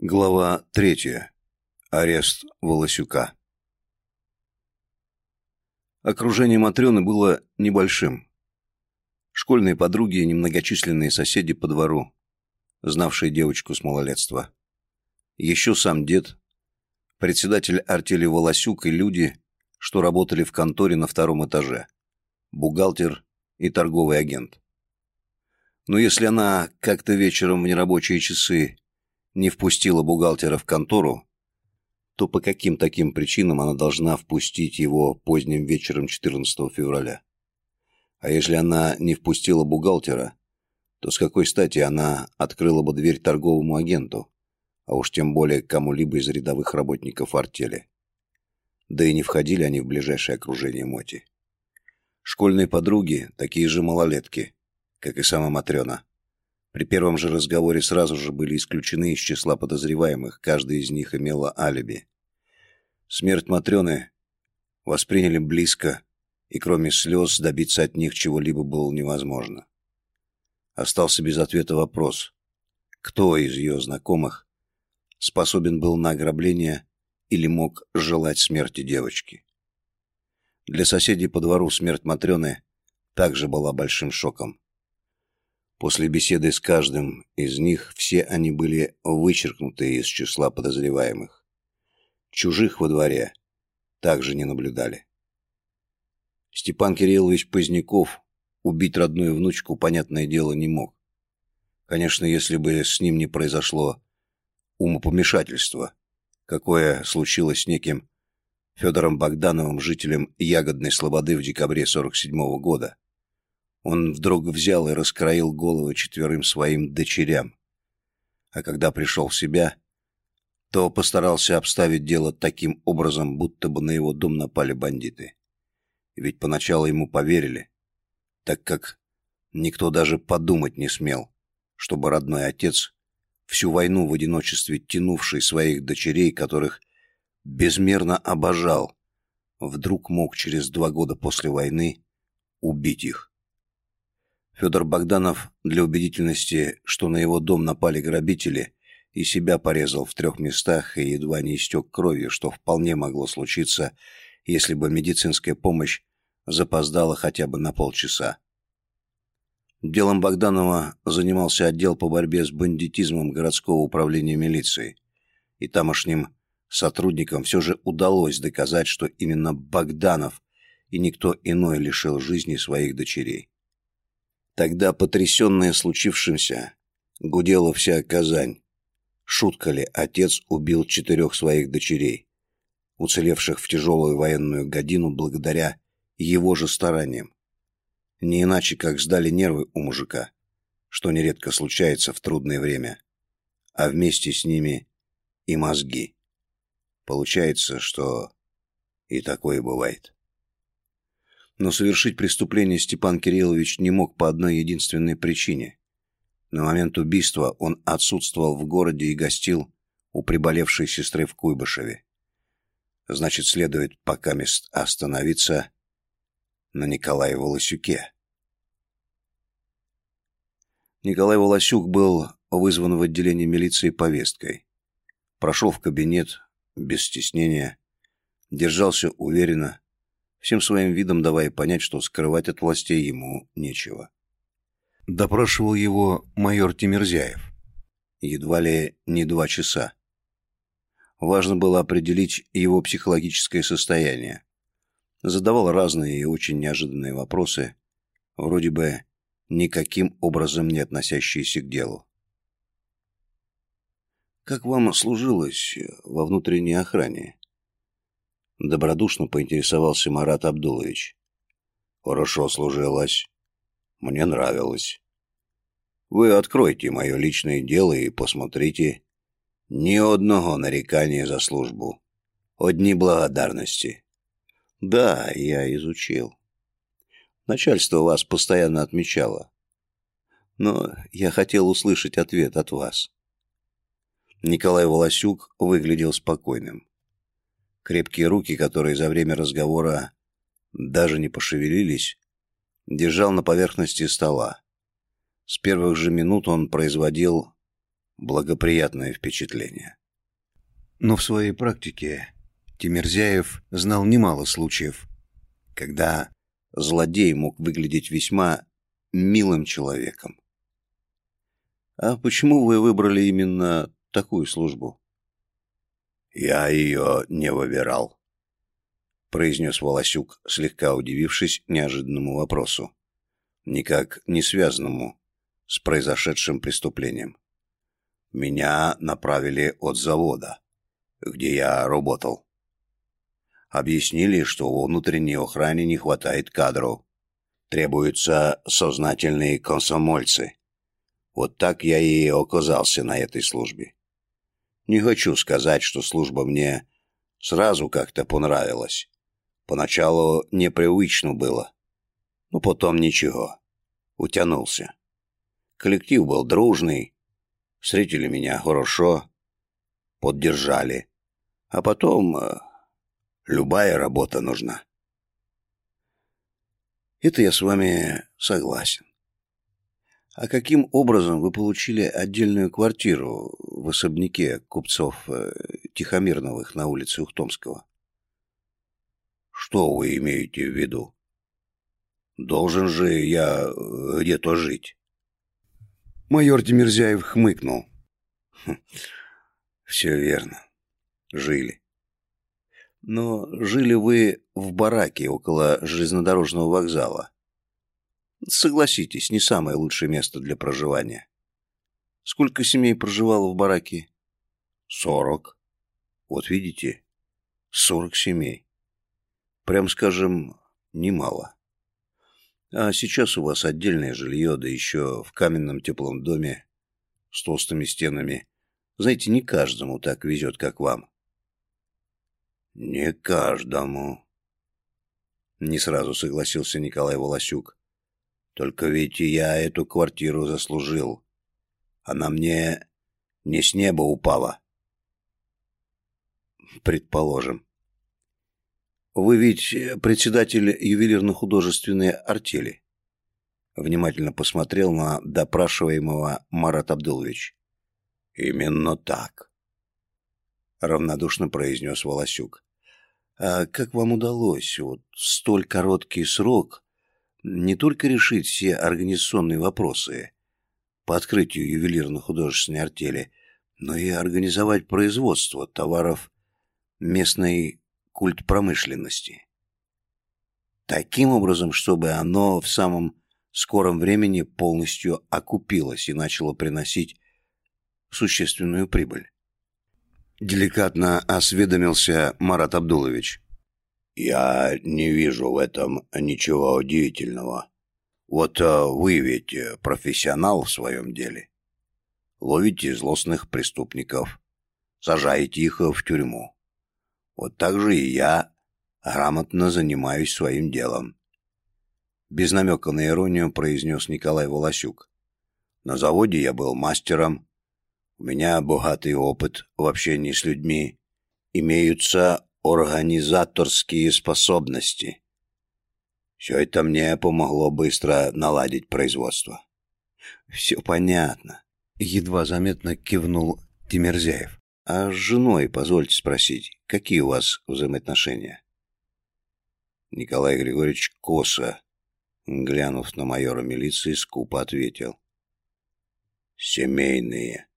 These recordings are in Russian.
Глава третья. Арест Волосюка. Окружение Матрёны было небольшим. Школьные подруги и немногочисленные соседи по двору, знавшие девочку с малолетства. Еще сам дед, председатель артели Волосюк и люди, что работали в конторе на втором этаже, бухгалтер и торговый агент. Но если она как-то вечером в нерабочие часы не впустила бухгалтера в контору, то по каким таким причинам она должна впустить его поздним вечером 14 февраля? А если она не впустила бухгалтера, то с какой стати она открыла бы дверь торговому агенту, а уж тем более кому-либо из рядовых работников артели? Да и не входили они в ближайшее окружение Моти. Школьные подруги такие же малолетки, как и сама Матрена. При первом же разговоре сразу же были исключены из числа подозреваемых, каждая из них имела алиби. Смерть Матрёны восприняли близко, и кроме слез добиться от них чего-либо было невозможно. Остался без ответа вопрос, кто из ее знакомых способен был на ограбление или мог желать смерти девочки. Для соседей по двору смерть Матрёны также была большим шоком. После беседы с каждым из них все они были вычеркнуты из числа подозреваемых. Чужих во дворе также не наблюдали. Степан Кириллович Поздняков убить родную внучку, понятное дело, не мог. Конечно, если бы с ним не произошло умопомешательство, какое случилось с неким Федором Богдановым, жителем Ягодной Слободы в декабре 47 -го года. Он вдруг взял и раскроил головы четверым своим дочерям. А когда пришел в себя, то постарался обставить дело таким образом, будто бы на его дом напали бандиты. Ведь поначалу ему поверили, так как никто даже подумать не смел, чтобы родной отец, всю войну в одиночестве тянувший своих дочерей, которых безмерно обожал, вдруг мог через два года после войны убить их. Федор Богданов для убедительности, что на его дом напали грабители, и себя порезал в трех местах и едва не истек кровью, что вполне могло случиться, если бы медицинская помощь запоздала хотя бы на полчаса. Делом Богданова занимался отдел по борьбе с бандитизмом городского управления милиции, и тамошним сотрудникам все же удалось доказать, что именно Богданов и никто иной лишил жизни своих дочерей. Тогда, потрясенная случившимся, гудела вся Казань. Шутка ли, отец убил четырех своих дочерей, уцелевших в тяжелую военную годину благодаря его же стараниям. Не иначе, как сдали нервы у мужика, что нередко случается в трудное время, а вместе с ними и мозги. Получается, что и такое бывает. Но совершить преступление Степан Кириллович не мог по одной единственной причине. На момент убийства он отсутствовал в городе и гостил у приболевшей сестры в Куйбышеве. Значит, следует пока мест остановиться на Николае Волосюке. Николай Волосюк был вызван в отделение милиции повесткой. Прошел в кабинет без стеснения, держался уверенно, всем своим видом давая понять, что скрывать от властей ему нечего. Допрашивал его майор Тимирзяев. Едва ли не два часа. Важно было определить его психологическое состояние. Задавал разные и очень неожиданные вопросы, вроде бы никаким образом не относящиеся к делу. «Как вам служилось во внутренней охране?» Добродушно поинтересовался Марат Абдулович. Хорошо служилась. Мне нравилось. Вы откройте мое личное дело и посмотрите. Ни одного нарекания за службу. Одни благодарности. Да, я изучил. Начальство вас постоянно отмечало. Но я хотел услышать ответ от вас. Николай Волосюк выглядел спокойным. Крепкие руки, которые за время разговора даже не пошевелились, держал на поверхности стола. С первых же минут он производил благоприятное впечатление. Но в своей практике Тимирзяев знал немало случаев, когда злодей мог выглядеть весьма милым человеком. А почему вы выбрали именно такую службу? Я ее не выбирал, произнес Волосюк, слегка удивившись неожиданному вопросу, никак не связанному с произошедшим преступлением. Меня направили от завода, где я работал. Объяснили, что во внутренней охране не хватает кадров. Требуются сознательные комсомольцы. Вот так я и оказался на этой службе. Не хочу сказать, что служба мне сразу как-то понравилась. Поначалу непривычно было, но потом ничего. Утянулся. Коллектив был дружный, встретили меня хорошо, поддержали. А потом э, любая работа нужна. Это я с вами согласен. А каким образом вы получили отдельную квартиру в особняке купцов э, Тихомирновых на улице Ухтомского? Что вы имеете в виду? Должен же я э, где-то жить. Майор Демерзяев хмыкнул. Хм, все верно. Жили. Но жили вы в бараке около железнодорожного вокзала. Согласитесь, не самое лучшее место для проживания. Сколько семей проживало в бараке? Сорок. Вот видите, сорок семей. Прям скажем, немало. А сейчас у вас отдельное жилье, да еще в каменном теплом доме с толстыми стенами. Знаете, не каждому так везет, как вам. Не каждому. Не сразу согласился Николай Волосюк. Только ведь я эту квартиру заслужил. Она мне не с неба упала. Предположим. Вы ведь председатель ювелирно-художественной артели. Внимательно посмотрел на допрашиваемого Марат Абдулович. Именно так. Равнодушно произнес Волосюк. А как вам удалось вот столь короткий срок не только решить все организационные вопросы по открытию ювелирно-художественной артели, но и организовать производство товаров местной культпромышленности. Таким образом, чтобы оно в самом скором времени полностью окупилось и начало приносить существенную прибыль. Деликатно осведомился Марат Абдулович. Я не вижу в этом ничего удивительного. Вот э, вы ведь э, профессионал в своем деле. Ловите злостных преступников, сажаете их в тюрьму. Вот так же и я грамотно занимаюсь своим делом. Без намека на иронию произнес Николай Волосюк. На заводе я был мастером. У меня богатый опыт в общении с людьми. Имеются организаторские способности. Все это мне помогло быстро наладить производство. Все понятно. Едва заметно кивнул Тимирзяев. А с женой, позвольте спросить, какие у вас взаимоотношения? Николай Григорьевич косо, глянув на майора милиции, скупо ответил. Семейные.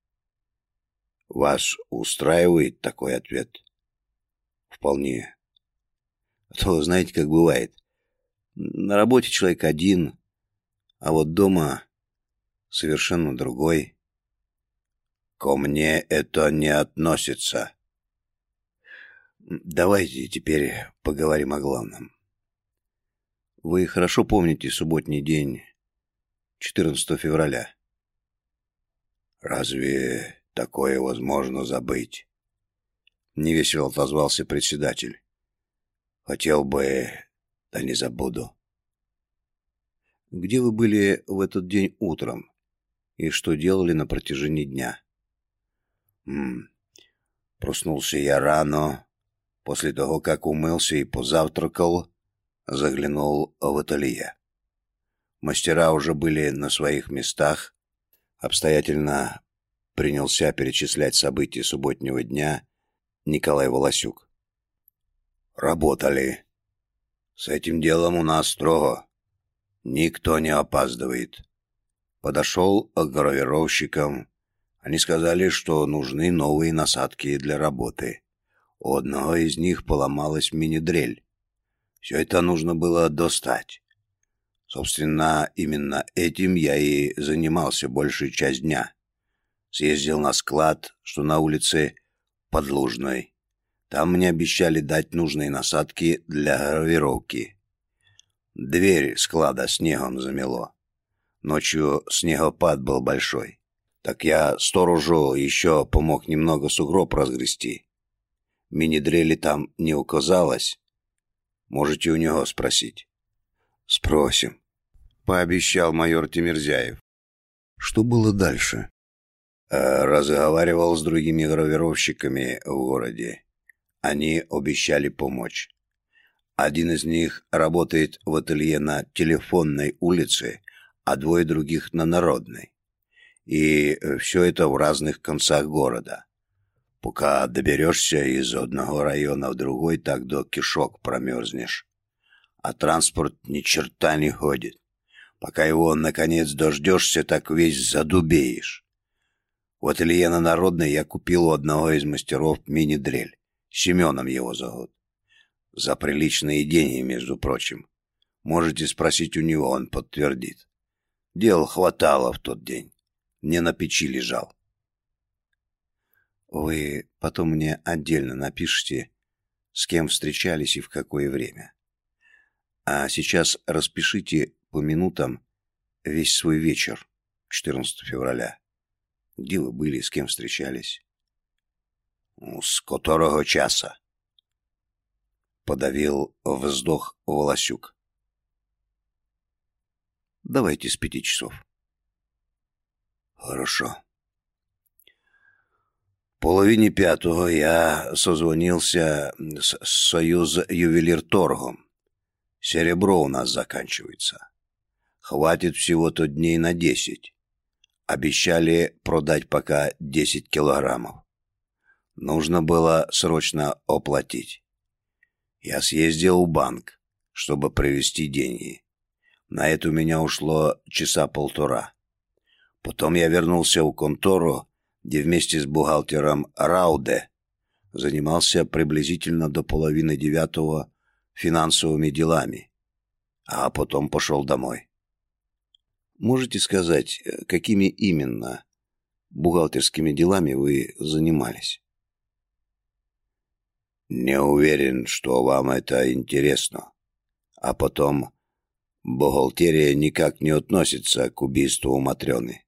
Вас устраивает такой ответ? Вполне. А то, знаете, как бывает. На работе человек один, а вот дома совершенно другой. Ко мне это не относится. Давайте теперь поговорим о главном. Вы хорошо помните субботний день, 14 февраля? Разве такое возможно забыть? Невесело отозвался председатель. Хотел бы, да не забуду. Где вы были в этот день утром? И что делали на протяжении дня? М. Проснулся я рано, после того, как умылся и позавтракал, заглянул в ателье. Мастера уже были на своих местах, обстоятельно принялся перечислять события субботнего дня Николай Волосюк. Работали. С этим делом у нас строго. Никто не опаздывает. Подошел к гравировщикам. Они сказали, что нужны новые насадки для работы. У одного из них поломалась мини-дрель. Все это нужно было достать. Собственно, именно этим я и занимался большую часть дня. Съездил на склад, что на улице Подлужной. Там мне обещали дать нужные насадки для гравировки. Дверь склада снегом замело. Ночью снегопад был большой. Так я сторожу еще помог немного сугроб разгрести. Мини-дрели там не указалось. Можете у него спросить. Спросим. Пообещал майор Тимирзяев. Что было дальше? Э, разговаривал с другими гравировщиками в городе. Они обещали помочь. Один из них работает в ателье на телефонной улице, а двое других на Народной. И все это в разных концах города. Пока доберешься из одного района в другой, так до кишок промерзнешь. А транспорт ни черта не ходит. Пока его, наконец, дождешься, так весь задубеешь. В ателье на Народной я купил у одного из мастеров мини-дрель. Семеном его зовут. За приличные деньги, между прочим. Можете спросить у него, он подтвердит. Дел хватало в тот день. Не на печи лежал. Вы потом мне отдельно напишите, с кем встречались и в какое время. А сейчас распишите по минутам весь свой вечер, 14 февраля. Где вы были, с кем встречались? С которого часа? Подавил вздох Волосюк. Давайте с пяти часов. Хорошо. Половине пятого я созвонился с Союз Ювелирторгом. Серебро у нас заканчивается. Хватит всего-то дней на десять. Обещали продать пока десять килограммов. Нужно было срочно оплатить. Я съездил в банк, чтобы привезти деньги. На это у меня ушло часа полтора. Потом я вернулся в контору, где вместе с бухгалтером Рауде занимался приблизительно до половины девятого финансовыми делами, а потом пошел домой. Можете сказать, какими именно бухгалтерскими делами вы занимались? Не уверен, что вам это интересно. А потом, бухгалтерия никак не относится к убийству Матрёны.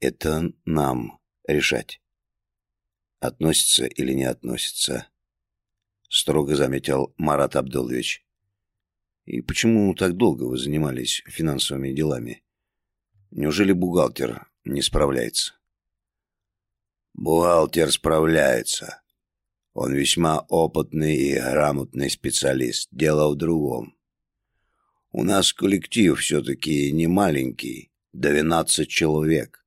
Это нам решать. Относится или не относится, строго заметил Марат Абдулович. И почему так долго вы занимались финансовыми делами? Неужели бухгалтер не справляется? Бухгалтер справляется, он весьма опытный и грамотный специалист. Дело в другом. У нас коллектив все-таки не маленький, 12 человек.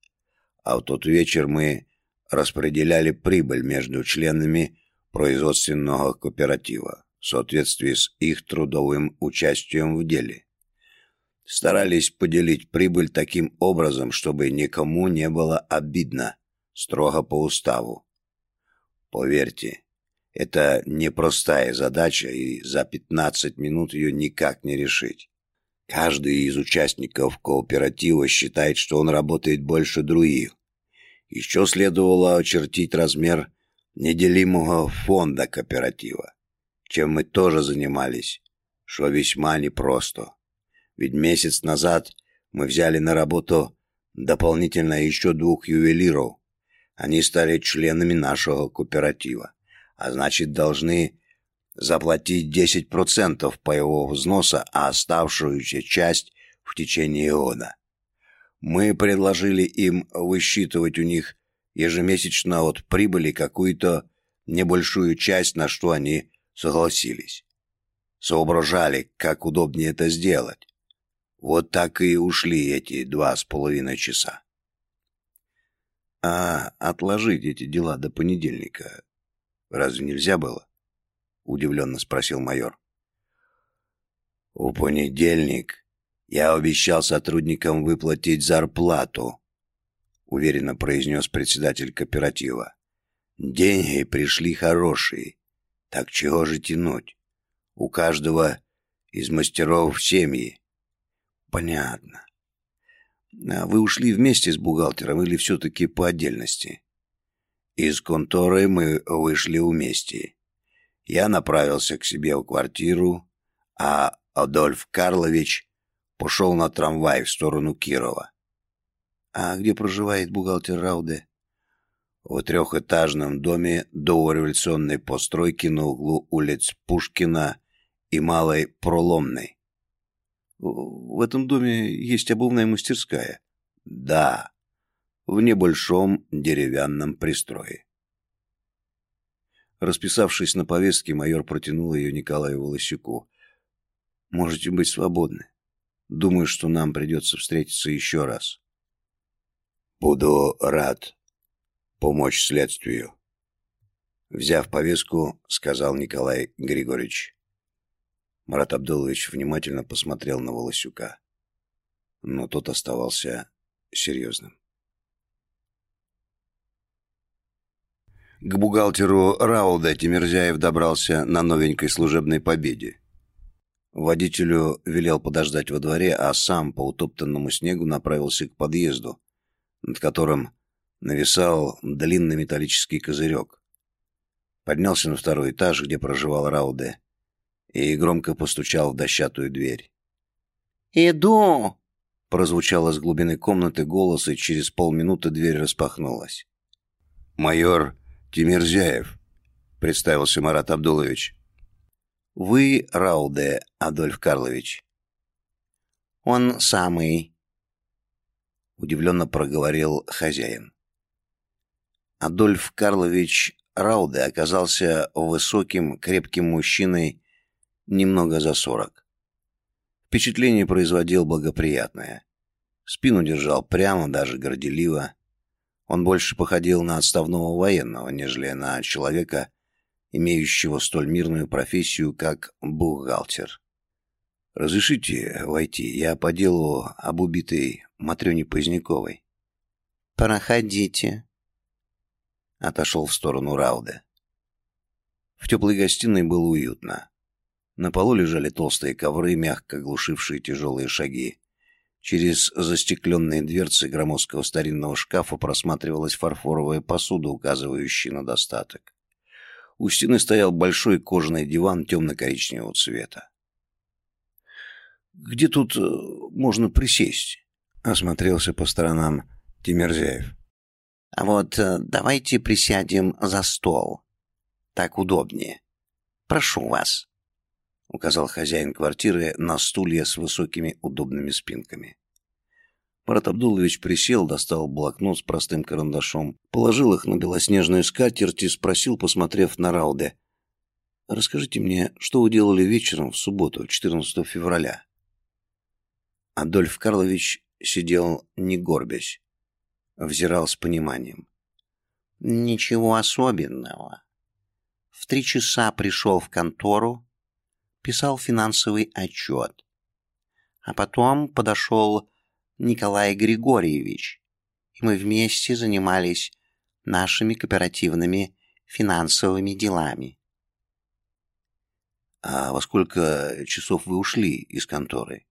А в тот вечер мы распределяли прибыль между членами производственного кооператива в соответствии с их трудовым участием в деле. Старались поделить прибыль таким образом, чтобы никому не было обидно, строго по уставу. Поверьте, это непростая задача, и за 15 минут ее никак не решить. Каждый из участников кооператива считает, что он работает больше других. Еще следовало очертить размер неделимого фонда кооператива, чем мы тоже занимались, что весьма непросто. Ведь месяц назад мы взяли на работу дополнительно еще двух ювелиров. Они стали членами нашего кооператива а значит должны заплатить 10% по его взноса, а оставшуюся часть в течение года. Мы предложили им высчитывать у них ежемесячно от прибыли какую-то небольшую часть, на что они согласились. Соображали, как удобнее это сделать. Вот так и ушли эти два с половиной часа. А отложить эти дела до понедельника разве нельзя было? Удивленно спросил майор. В понедельник я обещал сотрудникам выплатить зарплату, уверенно произнес председатель кооператива. Деньги пришли хорошие, так чего же тянуть? У каждого из мастеров семьи. Понятно. А вы ушли вместе с бухгалтером или все-таки по отдельности? Из конторы мы вышли вместе. Я направился к себе в квартиру, а Адольф Карлович пошел на трамвай в сторону Кирова. А где проживает бухгалтер Рауде? В трехэтажном доме дореволюционной постройки на углу улиц Пушкина и Малой Проломной. В этом доме есть обувная мастерская. Да, в небольшом деревянном пристрое. Расписавшись на повестке, майор протянул ее Николаю Волосюку. «Можете быть свободны. Думаю, что нам придется встретиться еще раз». «Буду рад помочь следствию», — взяв повестку, сказал Николай Григорьевич. Марат Абдулович внимательно посмотрел на Волосюка, но тот оставался серьезным. К бухгалтеру Рауда Тимирзяев добрался на новенькой служебной победе. Водителю велел подождать во дворе, а сам по утоптанному снегу направился к подъезду, над которым нависал длинный металлический козырек. Поднялся на второй этаж, где проживал Рауде, и громко постучал в дощатую дверь. «Иду!» — прозвучал из глубины комнаты голос, и через полминуты дверь распахнулась. «Майор Тимирзяев», — представился Марат Абдулович. «Вы Рауде, Адольф Карлович?» «Он самый», — удивленно проговорил хозяин. Адольф Карлович Рауде оказался высоким, крепким мужчиной немного за сорок. Впечатление производил благоприятное. Спину держал прямо, даже горделиво. Он больше походил на отставного военного, нежели на человека, имеющего столь мирную профессию, как бухгалтер. «Разрешите войти? Я по делу об убитой Матрёне Поздняковой». «Проходите», — отошел в сторону Рауда. В теплой гостиной было уютно. На полу лежали толстые ковры, мягко глушившие тяжелые шаги. Через застекленные дверцы громоздкого старинного шкафа просматривалась фарфоровая посуда, указывающая на достаток. У стены стоял большой кожаный диван темно-коричневого цвета. «Где тут э, можно присесть?» — осмотрелся по сторонам Тимирзяев. «А вот э, давайте присядем за стол. Так удобнее. Прошу вас». — указал хозяин квартиры на стулья с высокими удобными спинками. Марат Абдулович присел, достал блокнот с простым карандашом, положил их на белоснежную скатерть и спросил, посмотрев на Рауде. «Расскажите мне, что вы делали вечером в субботу, 14 февраля?» Адольф Карлович сидел не горбясь, взирал с пониманием. «Ничего особенного. В три часа пришел в контору, писал финансовый отчет. А потом подошел Николай Григорьевич, и мы вместе занимались нашими кооперативными финансовыми делами. А во сколько часов вы ушли из конторы?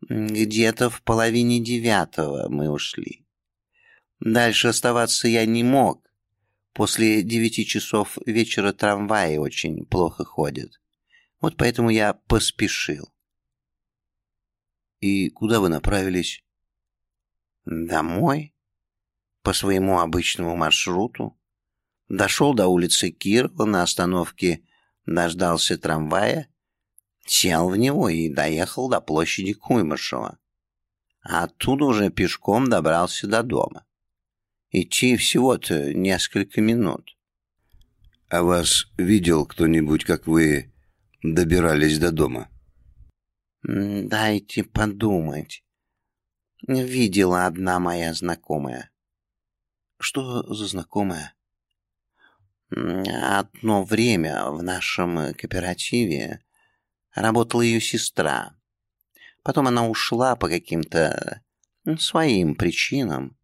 Где-то в половине девятого мы ушли. Дальше оставаться я не мог. После девяти часов вечера трамваи очень плохо ходят. Вот поэтому я поспешил. И куда вы направились? Домой. По своему обычному маршруту. Дошел до улицы Кирова на остановке, дождался трамвая, сел в него и доехал до площади Куймышева. А оттуда уже пешком добрался до дома. Идти всего-то несколько минут. А вас видел кто-нибудь, как вы добирались до дома? Дайте подумать. Видела одна моя знакомая. Что за знакомая? Одно время в нашем кооперативе работала ее сестра. Потом она ушла по каким-то своим причинам.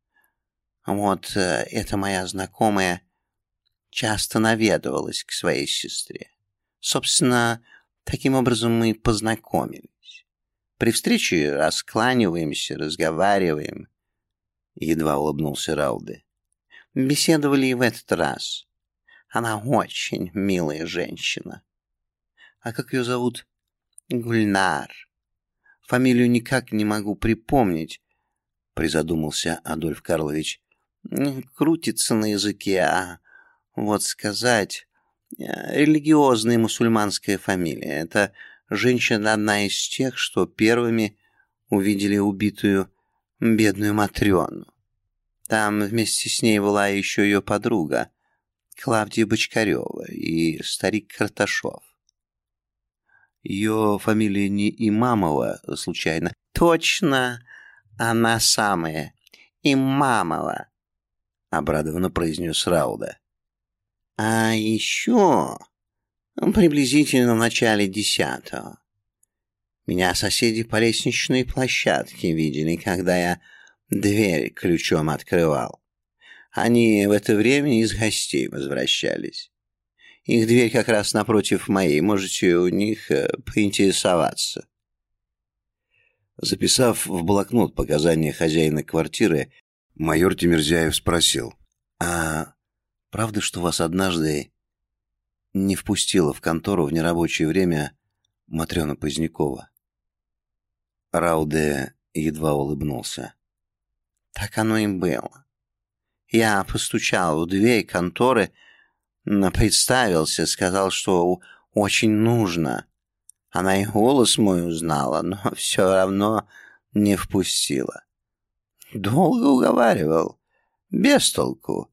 Вот э, эта моя знакомая часто наведывалась к своей сестре. Собственно, таким образом мы познакомились. При встрече раскланиваемся, разговариваем. Едва улыбнулся Рауде. Беседовали и в этот раз. Она очень милая женщина. А как ее зовут? Гульнар. Фамилию никак не могу припомнить, призадумался Адольф Карлович. Крутится на языке, а вот сказать... Э, религиозная мусульманская фамилия. Это женщина одна из тех, что первыми увидели убитую бедную Матрёну. Там вместе с ней была еще ее подруга, Клавдия Бочкарева и старик Карташов. Ее фамилия не Имамова, случайно? Точно, она самая, Имамова, обрадованно произнес Рауда. А еще приблизительно в начале десятого меня соседи по лестничной площадке видели, когда я дверь ключом открывал. Они в это время из гостей возвращались. Их дверь как раз напротив моей, можете у них э, поинтересоваться. Записав в блокнот показания хозяина квартиры, майор Тимирзяев спросил, «А правда, что вас однажды не впустила в контору в нерабочее время Матрена Позднякова?» Рауде едва улыбнулся. Так оно и было. Я постучал в дверь конторы, представился, сказал, что очень нужно. Она и голос мой узнала, но все равно не впустила. Долго уговаривал, без толку.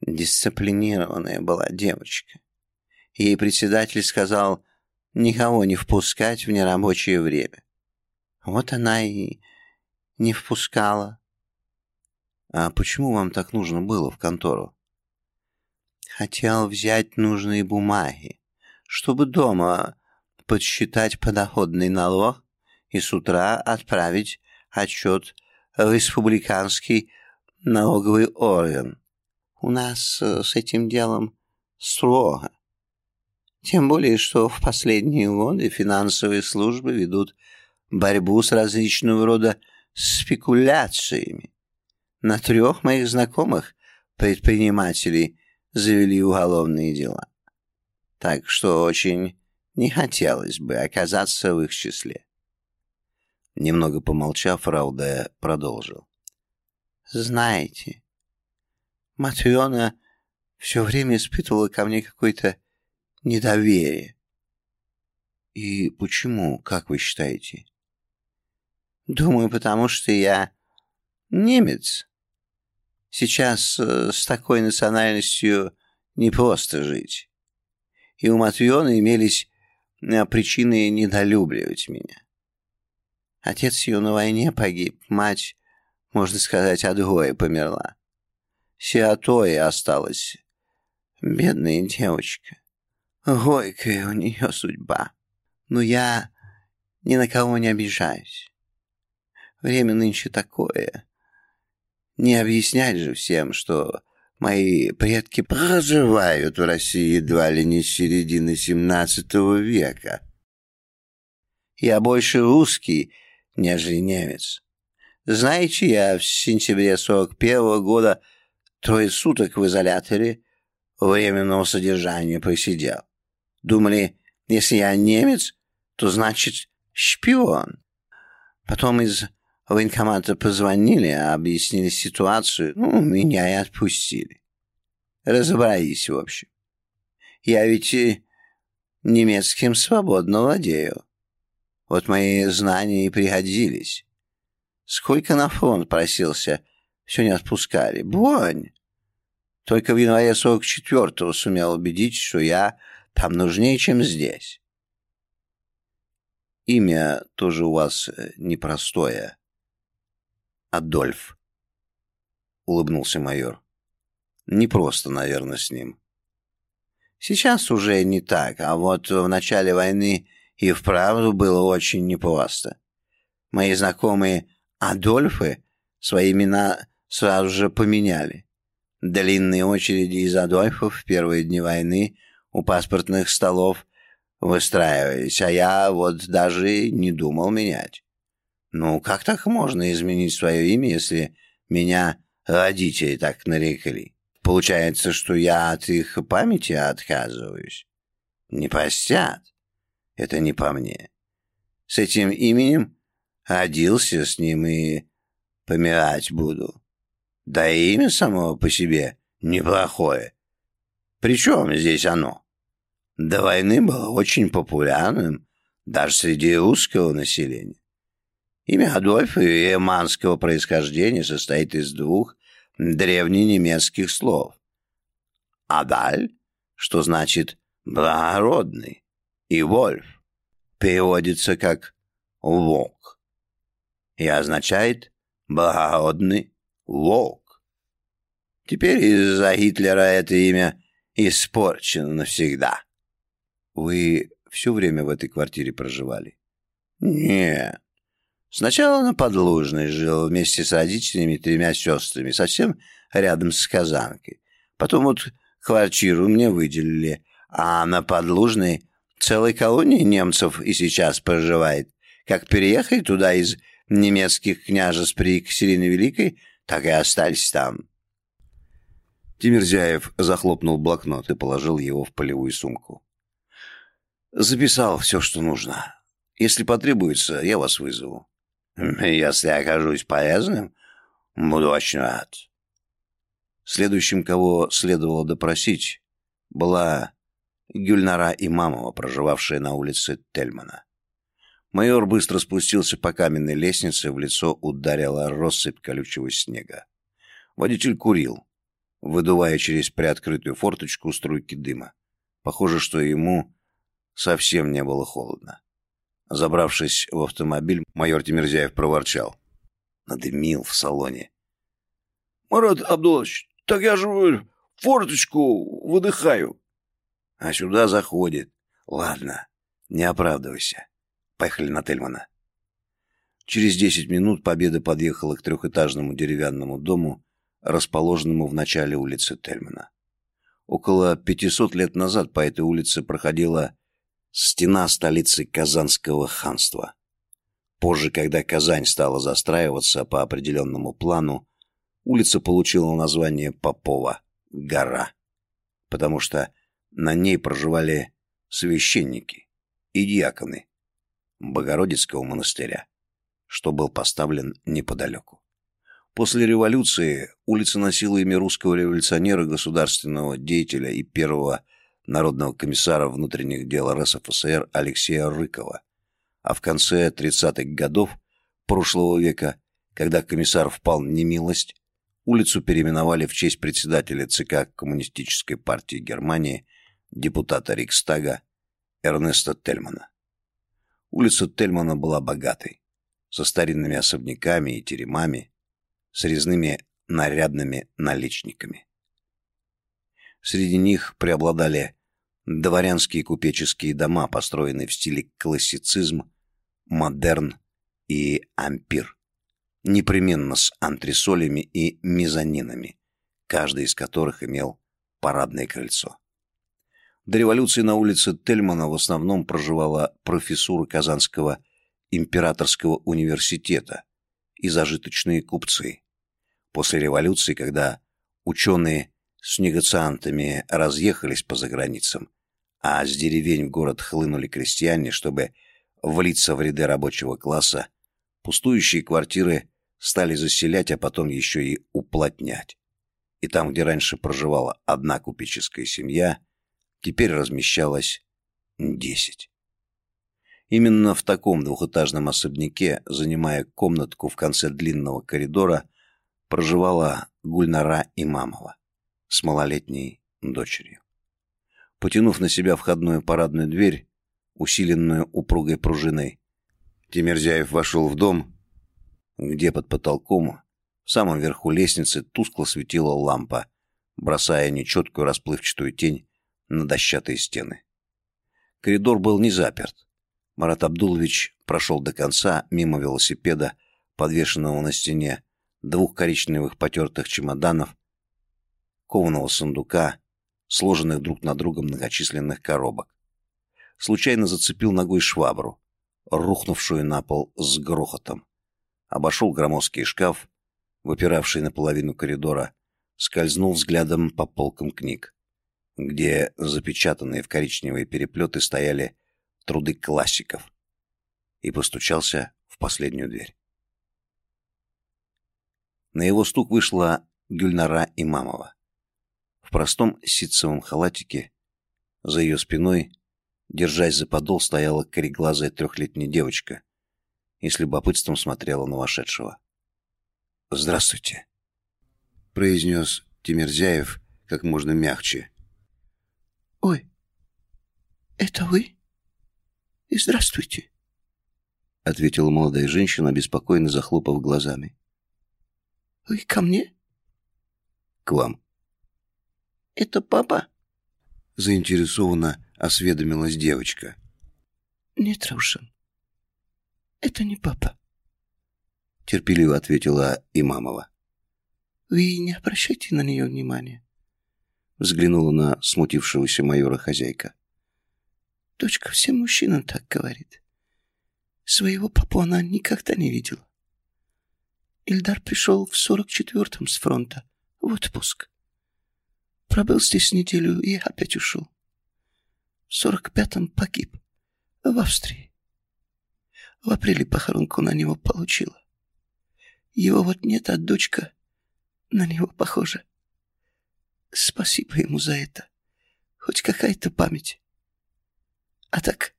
Дисциплинированная была девочка. Ей председатель сказал никого не впускать в нерабочее время. Вот она и не впускала. А почему вам так нужно было в контору? Хотел взять нужные бумаги, чтобы дома подсчитать подоходный налог и с утра отправить отчет республиканский налоговый орган. У нас э, с этим делом строго. Тем более, что в последние годы финансовые службы ведут борьбу с различного рода спекуляциями. На трех моих знакомых предпринимателей завели уголовные дела. Так что очень не хотелось бы оказаться в их числе. Немного помолчав, Рауда продолжил. «Знаете, Матрена все время испытывала ко мне какое-то недоверие». «И почему, как вы считаете?» «Думаю, потому что я немец. Сейчас э, с такой национальностью не просто жить. И у Матвеона имелись э, причины недолюбливать меня. Отец ее на войне погиб, мать, можно сказать, от горя померла. Сиатой осталась. Бедная девочка. Горькая у нее судьба. Но я ни на кого не обижаюсь. Время нынче такое. Не объяснять же всем, что мои предки проживают в России едва ли не с середины XVII века. Я больше русский, нежели немец. Знаете, я в сентябре 41 -го года трое суток в изоляторе временного содержания просидел. Думали, если я немец, то значит шпион. Потом из военкомата позвонили, объяснили ситуацию, ну, меня и отпустили. Разобрались, в общем. Я ведь немецким свободно владею. Вот мои знания и пригодились. Сколько на фронт просился, все не отпускали. Бонь! Только в январе 44-го сумел убедить, что я там нужнее, чем здесь. Имя тоже у вас э, непростое. Адольф, улыбнулся майор. не просто, наверное, с ним. Сейчас уже не так, а вот в начале войны и вправду было очень непросто. Мои знакомые Адольфы свои имена сразу же поменяли. Длинные очереди из Адольфов в первые дни войны у паспортных столов выстраивались, а я вот даже не думал менять. Ну, как так можно изменить свое имя, если меня родители так нарекли? Получается, что я от их памяти отказываюсь. Не простят. Это не по мне. С этим именем родился с ним и помирать буду. Да и имя само по себе неплохое. Причем здесь оно? До войны было очень популярным даже среди русского населения. Имя Адольфа иеманского происхождения состоит из двух древненемецких слов. «Адаль», что значит «благородный», и «вольф» переводится как «волк» и означает «благородный волк». Теперь из-за Гитлера это имя испорчено навсегда. Вы все время в этой квартире проживали? Нет. Сначала на Подлужной жил вместе с родителями и тремя сестрами, совсем рядом с Казанкой. Потом вот квартиру мне выделили, а на Подлужной целой колонии немцев и сейчас проживает. Как переехали туда из немецких княжеств при Екатерине Великой, так и остались там. Тимирзяев захлопнул блокнот и положил его в полевую сумку. Записал все, что нужно. Если потребуется, я вас вызову. Если окажусь полезным, буду очень рад. Следующим, кого следовало допросить, была Гюльнара Имамова, проживавшая на улице Тельмана. Майор быстро спустился по каменной лестнице, в лицо ударила россыпь колючего снега. Водитель курил, выдувая через приоткрытую форточку струйки дыма. Похоже, что ему совсем не было холодно. Забравшись в автомобиль, майор Тимирзяев проворчал. Надымил в салоне. «Марат Абдулович, так я же форточку выдыхаю». «А сюда заходит. Ладно, не оправдывайся. Поехали на Тельмана». Через десять минут Победа подъехала к трехэтажному деревянному дому, расположенному в начале улицы Тельмана. Около пятисот лет назад по этой улице проходила стена столицы Казанского ханства. Позже, когда Казань стала застраиваться по определенному плану, улица получила название Попова – гора, потому что на ней проживали священники и диаконы Богородицкого монастыря, что был поставлен неподалеку. После революции улица носила имя русского революционера, государственного деятеля и первого народного комиссара внутренних дел РСФСР Алексея Рыкова, а в конце 30-х годов прошлого века, когда комиссар впал в немилость, улицу переименовали в честь председателя ЦК Коммунистической партии Германии, депутата Рикстага Эрнеста Тельмана. Улица Тельмана была богатой, со старинными особняками и теремами, с резными нарядными наличниками. Среди них преобладали дворянские купеческие дома, построенные в стиле классицизм, модерн и ампир, непременно с антресолями и мезонинами, каждый из которых имел парадное крыльцо. До революции на улице Тельмана в основном проживала профессура Казанского императорского университета и зажиточные купцы. После революции, когда ученые с негациантами разъехались по заграницам, а с деревень в город хлынули крестьяне, чтобы влиться в ряды рабочего класса, пустующие квартиры стали заселять, а потом еще и уплотнять. И там, где раньше проживала одна купеческая семья, теперь размещалось десять. Именно в таком двухэтажном особняке, занимая комнатку в конце длинного коридора, проживала Гульнара Имамова с малолетней дочерью. Потянув на себя входную парадную дверь, усиленную упругой пружиной, Тимирзяев вошел в дом, где под потолком, в самом верху лестницы, тускло светила лампа бросая нечеткую расплывчатую тень на дощатые стены. Коридор был не заперт. Марат Абдулович прошел до конца мимо велосипеда, подвешенного на стене, двух коричневых потертых чемоданов, кованого сундука, сложенных друг на друга многочисленных коробок. Случайно зацепил ногой швабру, рухнувшую на пол с грохотом. Обошел громоздкий шкаф, выпиравший наполовину коридора, скользнул взглядом по полкам книг, где запечатанные в коричневые переплеты стояли труды классиков, и постучался в последнюю дверь. На его стук вышла Гюльнара Имамова. В простом ситцевом халатике за ее спиной, держась за подол, стояла кореглазая трехлетняя девочка и с любопытством смотрела на вошедшего. «Здравствуйте», — произнес Тимирзяев как можно мягче. «Ой, это вы? И здравствуйте», — ответила молодая женщина, беспокойно захлопав глазами. «Вы ко мне?» «К вам». «Это папа?» — заинтересованно осведомилась девочка. «Нет, Раушан, это не папа», — терпеливо ответила Имамова. «Вы не обращайте на нее внимания», — взглянула на смутившегося майора хозяйка. «Дочка всем мужчинам так говорит. Своего папу она никогда не видела. Ильдар пришел в сорок четвертом с фронта, в отпуск. Пробыл здесь неделю и опять ушел. В сорок пятом погиб. В Австрии. В апреле похоронку на него получила. Его вот нет, а дочка на него похожа. Спасибо ему за это. Хоть какая-то память. А так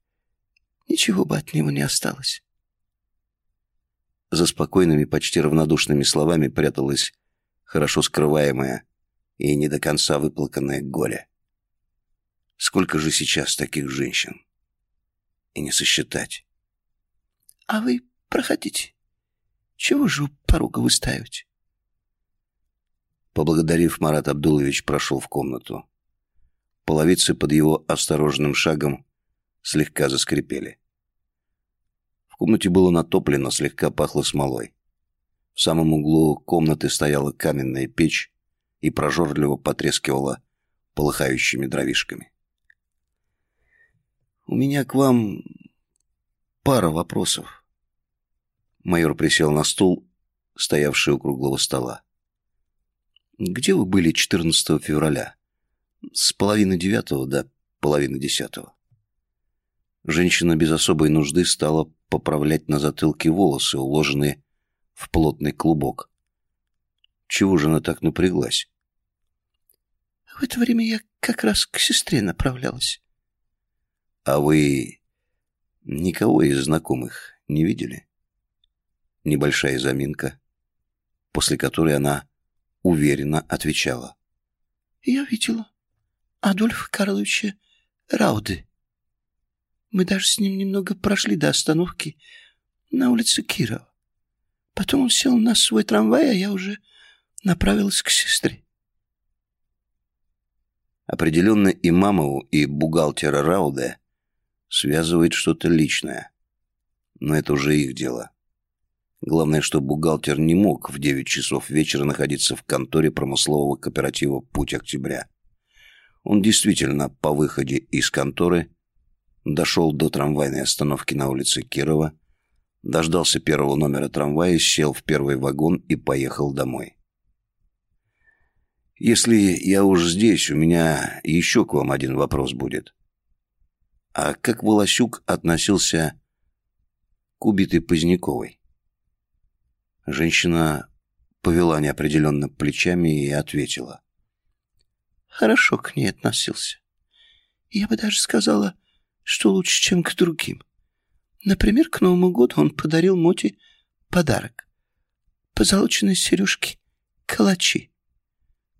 ничего бы от него не осталось. За спокойными, почти равнодушными словами пряталось хорошо скрываемое и не до конца выплаканное горе. Сколько же сейчас таких женщин? И не сосчитать. — А вы проходите. Чего же у порога вы ставите? Поблагодарив, Марат Абдулович прошел в комнату. Половицы под его осторожным шагом слегка заскрипели. В комнате было натоплено, слегка пахло смолой. В самом углу комнаты стояла каменная печь и прожорливо потрескивала полыхающими дровишками. «У меня к вам пара вопросов». Майор присел на стул, стоявший у круглого стола. «Где вы были 14 февраля? С половины девятого до половины десятого?» Женщина без особой нужды стала поправлять на затылке волосы, уложенные в плотный клубок. Чего же она так напряглась? В это время я как раз к сестре направлялась. А вы никого из знакомых не видели? Небольшая заминка, после которой она уверенно отвечала. Я видела Адольфа Карловича Рауды. Мы даже с ним немного прошли до остановки на улице Кирова. Потом он сел на свой трамвай, а я уже направилась к сестре. Определенно и Мамову, и бухгалтера Рауде связывает что-то личное. Но это уже их дело. Главное, что бухгалтер не мог в 9 часов вечера находиться в конторе промыслового кооператива «Путь Октября». Он действительно по выходе из конторы дошел до трамвайной остановки на улице Кирова, дождался первого номера трамвая, сел в первый вагон и поехал домой. Если я уж здесь, у меня еще к вам один вопрос будет. А как Волосюк относился к убитой Поздняковой? Женщина повела неопределенно плечами и ответила. Хорошо к ней относился. Я бы даже сказала, что лучше, чем к другим. Например, к Новому году он подарил Моте подарок. Позолоченные сережки, калачи.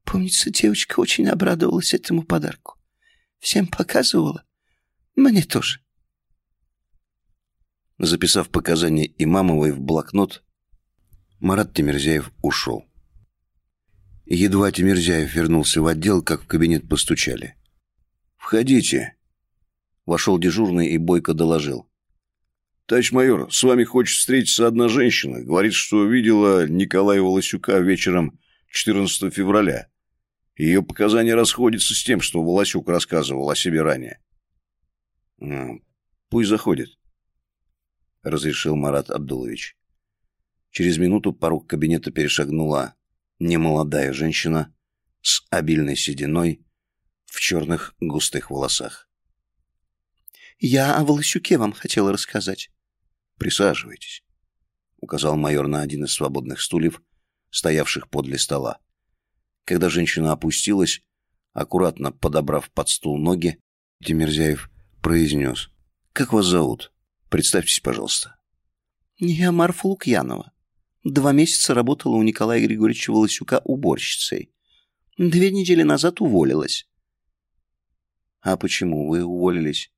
Помнится, девочка очень обрадовалась этому подарку. Всем показывала. Мне тоже. Записав показания Имамовой в блокнот, Марат Тимирзяев ушел. Едва Тимирзяев вернулся в отдел, как в кабинет постучали. «Входите!» Вошел дежурный и бойко доложил. «Товарищ майор, с вами хочет встретиться одна женщина. Говорит, что видела Николая Волосюка вечером 14 февраля. Ее показания расходятся с тем, что Волосюк рассказывал о себе ранее». «Пусть заходит», — разрешил Марат Абдулович. Через минуту порог кабинета перешагнула немолодая женщина с обильной сединой в черных густых волосах. «Я о Волосюке вам хотела рассказать». «Присаживайтесь», — указал майор на один из свободных стульев, стоявших подле стола. Когда женщина опустилась, аккуратно подобрав под стул ноги, Тимирзяев произнес. «Как вас зовут? Представьтесь, пожалуйста». «Я Марфа Лукьянова. Два месяца работала у Николая Григорьевича Волосюка уборщицей. Две недели назад уволилась. А почему вы уволились?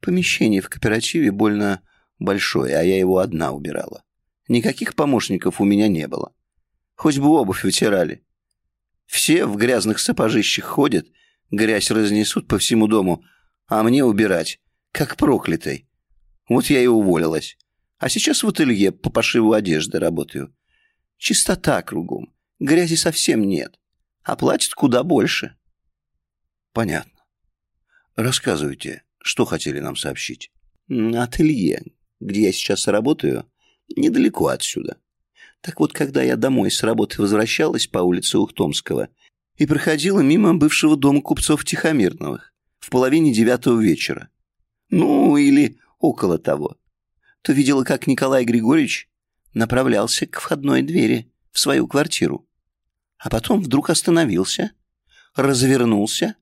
Помещение в кооперативе больно большое, а я его одна убирала. Никаких помощников у меня не было. Хоть бы обувь вытирали. Все в грязных сапожищах ходят, грязь разнесут по всему дому, а мне убирать, как проклятой. Вот я и уволилась. А сейчас в ателье по пошиву одежды работаю. Чистота кругом. Грязи совсем нет. А платят куда больше. Понятно. Рассказывайте, что хотели нам сообщить. Ателье, где я сейчас работаю, недалеко отсюда. Так вот, когда я домой с работы возвращалась по улице Ухтомского и проходила мимо бывшего дома купцов Тихомирновых в половине девятого вечера, ну, или около того, то видела, как Николай Григорьевич направлялся к входной двери в свою квартиру. А потом вдруг остановился, развернулся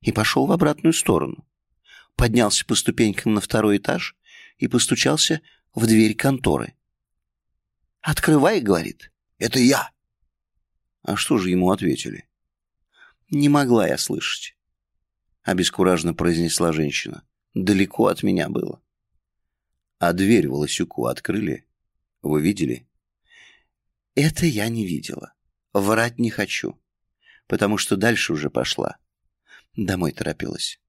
и пошел в обратную сторону. Поднялся по ступенькам на второй этаж и постучался в дверь конторы. «Открывай», — говорит, — «это я». А что же ему ответили? «Не могла я слышать», — обескураженно произнесла женщина. «Далеко от меня было». А дверь Волосюку открыли? Вы видели? Это я не видела. Врать не хочу. Потому что дальше уже пошла. Домой торопилась.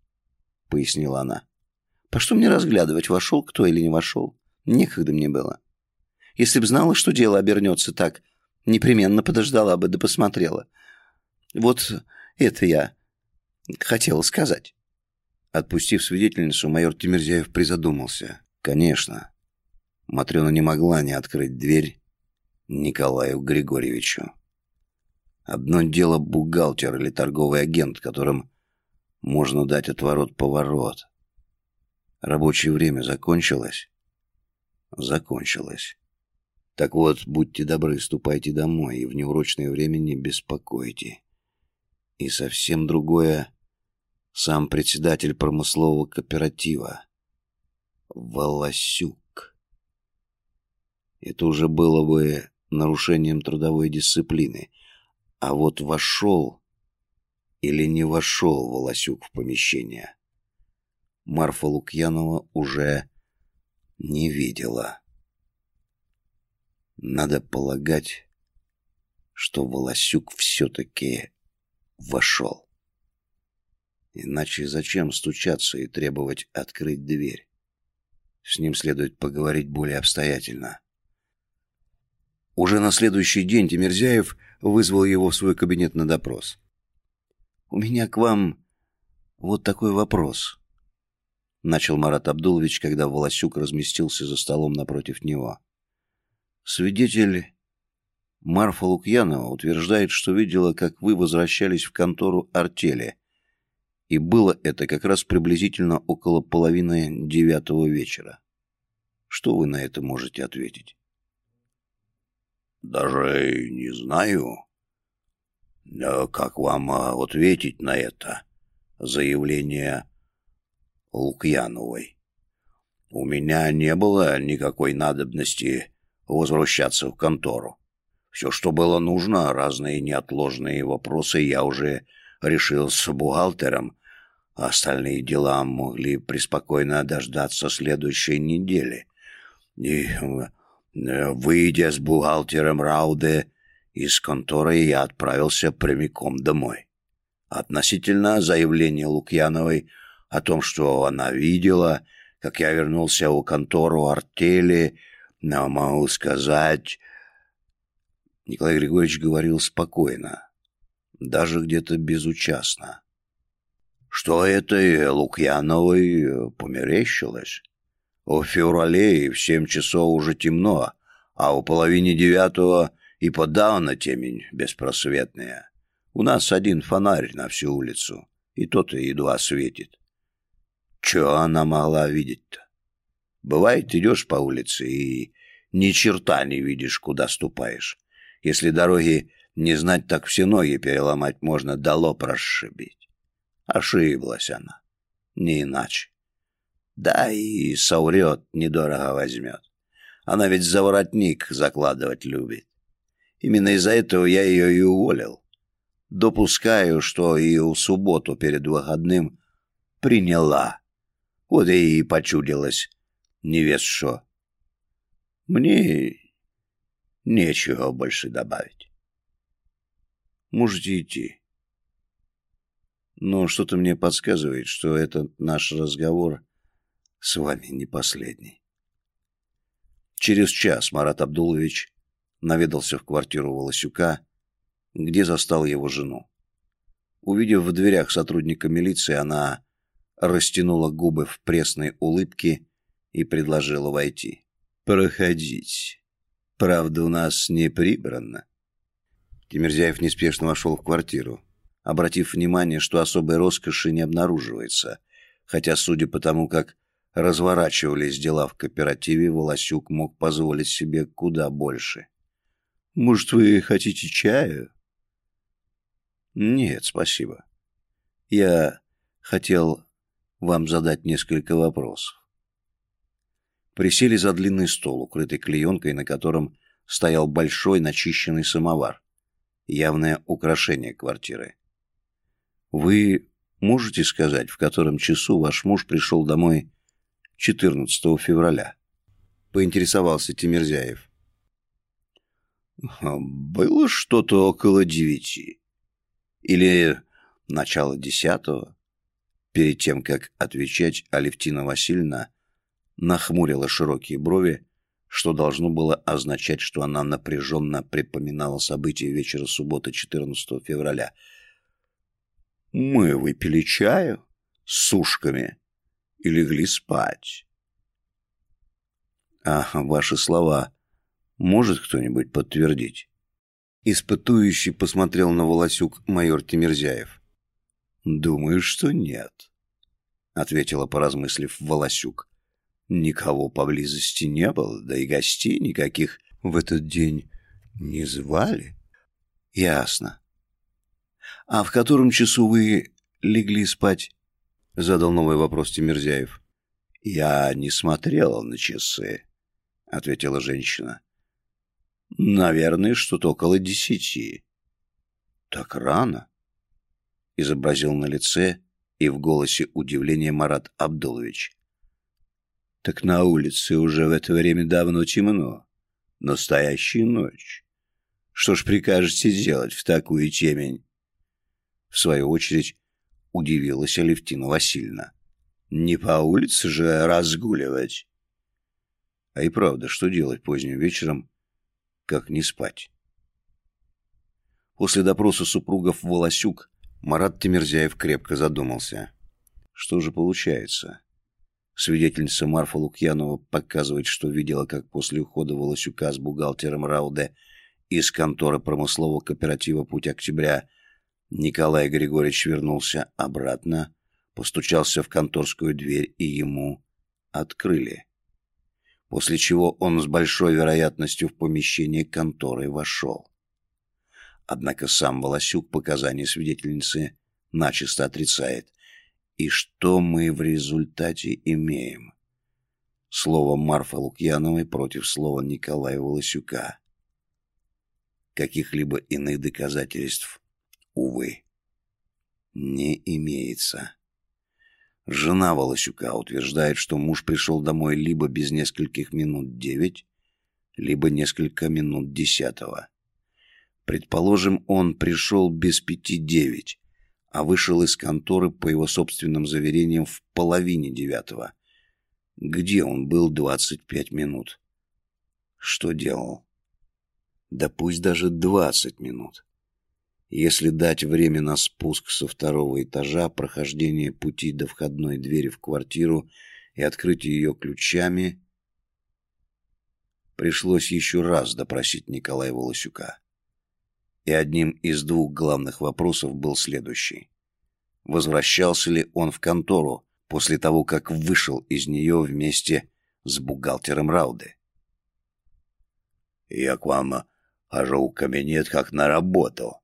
Пояснила она. По что мне разглядывать, вошел кто или не вошел? Некогда мне было. Если б знала, что дело обернется так, непременно подождала бы да посмотрела. Вот это я хотела сказать. Отпустив свидетельницу, майор Тимирзяев призадумался. Конечно. Матрена не могла не открыть дверь Николаю Григорьевичу. Одно дело бухгалтер или торговый агент, которым можно дать отворот-поворот. Рабочее время закончилось? Закончилось. Так вот, будьте добры, ступайте домой и в неурочное время не беспокойте. И совсем другое — сам председатель промыслового кооператива. Волосюк. Это уже было бы нарушением трудовой дисциплины. А вот вошел или не вошел Волосюк в помещение, Марфа Лукьянова уже не видела. Надо полагать, что Волосюк все-таки вошел. Иначе зачем стучаться и требовать открыть дверь? С ним следует поговорить более обстоятельно. Уже на следующий день Тимирзяев вызвал его в свой кабинет на допрос. «У меня к вам вот такой вопрос», — начал Марат Абдулович, когда Волосюк разместился за столом напротив него. «Свидетель Марфа Лукьянова утверждает, что видела, как вы возвращались в контору артели, и было это как раз приблизительно около половины девятого вечера. Что вы на это можете ответить? Даже не знаю, как вам а, ответить на это заявление Лукьяновой. У меня не было никакой надобности возвращаться в контору. Все, что было нужно, разные неотложные вопросы я уже решил с бухгалтером, Остальные дела могли преспокойно дождаться следующей недели. И, э, выйдя с бухгалтером Рауде Из конторы я отправился прямиком домой. Относительно заявления Лукьяновой о том, что она видела, как я вернулся в контору артели, могу сказать... Николай Григорьевич говорил спокойно, даже где-то безучастно. Что этой Лукьяновой померещилось? В феврале и в семь часов уже темно, а у половине девятого и подавно темень беспросветная. У нас один фонарь на всю улицу, и тот и едва светит. Че она могла видеть-то? Бывает, идешь по улице и ни черта не видишь, куда ступаешь. Если дороги не знать, так все ноги переломать можно, дало расшибить. Ошиблась она. Не иначе. Да и соврет, недорого возьмет. Она ведь за воротник закладывать любит. Именно из-за этого я ее и уволил. Допускаю, что и у субботу перед выходным приняла. Вот и почудилась невест что. Мне нечего больше добавить. Можете идти. Но что-то мне подсказывает, что этот наш разговор с вами не последний. Через час Марат Абдулович наведался в квартиру Волосюка, где застал его жену. Увидев в дверях сотрудника милиции, она растянула губы в пресной улыбке и предложила войти. «Проходите. Правда, у нас не прибрано». Тимирзяев неспешно вошел в квартиру, обратив внимание, что особой роскоши не обнаруживается, хотя, судя по тому, как разворачивались дела в кооперативе, Волосюк мог позволить себе куда больше. «Может, вы хотите чаю?» «Нет, спасибо. Я хотел вам задать несколько вопросов». Присели за длинный стол, укрытый клеенкой, на котором стоял большой начищенный самовар. Явное украшение квартиры. «Вы можете сказать, в котором часу ваш муж пришел домой 14 февраля?» Поинтересовался Тимирзяев. «Было что-то около девяти. Или начало десятого». Перед тем, как отвечать, Алевтина Васильевна нахмурила широкие брови, что должно было означать, что она напряженно припоминала события вечера субботы 14 февраля. «Мы выпили чаю с сушками и легли спать». «А ваши слова может кто-нибудь подтвердить?» Испытующий посмотрел на Волосюк майор Тимирзяев. «Думаю, что нет», — ответила, поразмыслив Волосюк. Никого поблизости не было, да и гостей никаких в этот день не звали. Ясно. А в котором часу вы легли спать? Задал новый вопрос Тимирзяев. Я не смотрела на часы, ответила женщина. Наверное, что-то около десяти. Так рано? Изобразил на лице и в голосе удивление Марат Абдулович. Так на улице уже в это время давно темно. Настоящая ночь. Что ж прикажете делать в такую темень? В свою очередь удивилась Алевтина Васильевна. Не по улице же разгуливать. А и правда, что делать поздним вечером, как не спать? После допроса супругов Волосюк Марат Тимирзяев крепко задумался. Что же получается? Свидетельница Марфа Лукьянова показывает, что видела, как после ухода Волосюка с бухгалтером Рауде из конторы промыслового кооператива «Путь Октября» Николай Григорьевич вернулся обратно, постучался в конторскую дверь и ему открыли. После чего он с большой вероятностью в помещение конторы вошел. Однако сам Волосюк показания свидетельницы начисто отрицает – и что мы в результате имеем? Слово Марфа Лукьяновой против слова Николая Волосюка. Каких-либо иных доказательств, увы, не имеется. Жена Волосюка утверждает, что муж пришел домой либо без нескольких минут девять, либо несколько минут десятого. Предположим, он пришел без пяти девять, а вышел из конторы, по его собственным заверениям, в половине девятого. Где он был двадцать пять минут? Что делал? Да пусть даже двадцать минут. Если дать время на спуск со второго этажа, прохождение пути до входной двери в квартиру и открытие ее ключами, пришлось еще раз допросить Николая Волосюка. И одним из двух главных вопросов был следующий. Возвращался ли он в контору после того, как вышел из нее вместе с бухгалтером Рауды? «Я к вам хожу в кабинет как на работу»,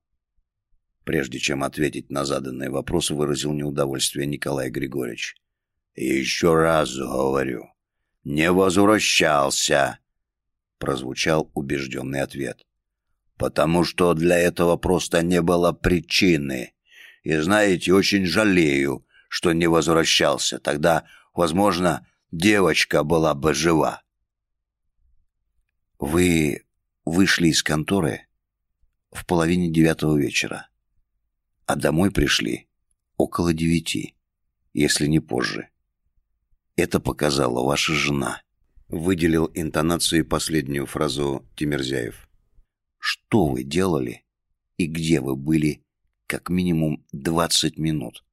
Прежде чем ответить на заданные вопросы, выразил неудовольствие Николай Григорьевич. «Еще раз говорю, не возвращался», — прозвучал убежденный ответ. «Потому что для этого просто не было причины. И знаете, очень жалею, что не возвращался. Тогда, возможно, девочка была бы жива». «Вы вышли из конторы в половине девятого вечера а домой пришли около девяти, если не позже. Это показала ваша жена. Выделил интонацией последнюю фразу Тимирзяев. Что вы делали и где вы были как минимум двадцать минут,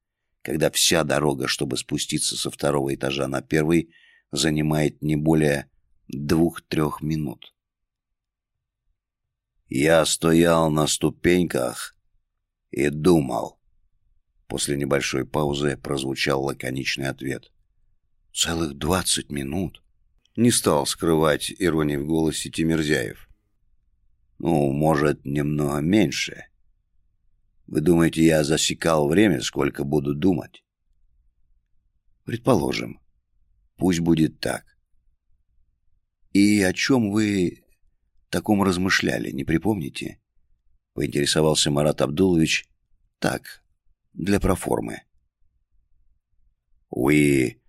когда вся дорога, чтобы спуститься со второго этажа на первый, занимает не более двух-трех минут? Я стоял на ступеньках и думал. После небольшой паузы прозвучал лаконичный ответ. «Целых двадцать минут?» Не стал скрывать иронии в голосе Тимирзяев. «Ну, может, немного меньше. Вы думаете, я засекал время, сколько буду думать?» «Предположим. Пусть будет так. И о чем вы таком размышляли, не припомните?» Поинтересовался Марат Абдулович. Так, для проформы. «Вы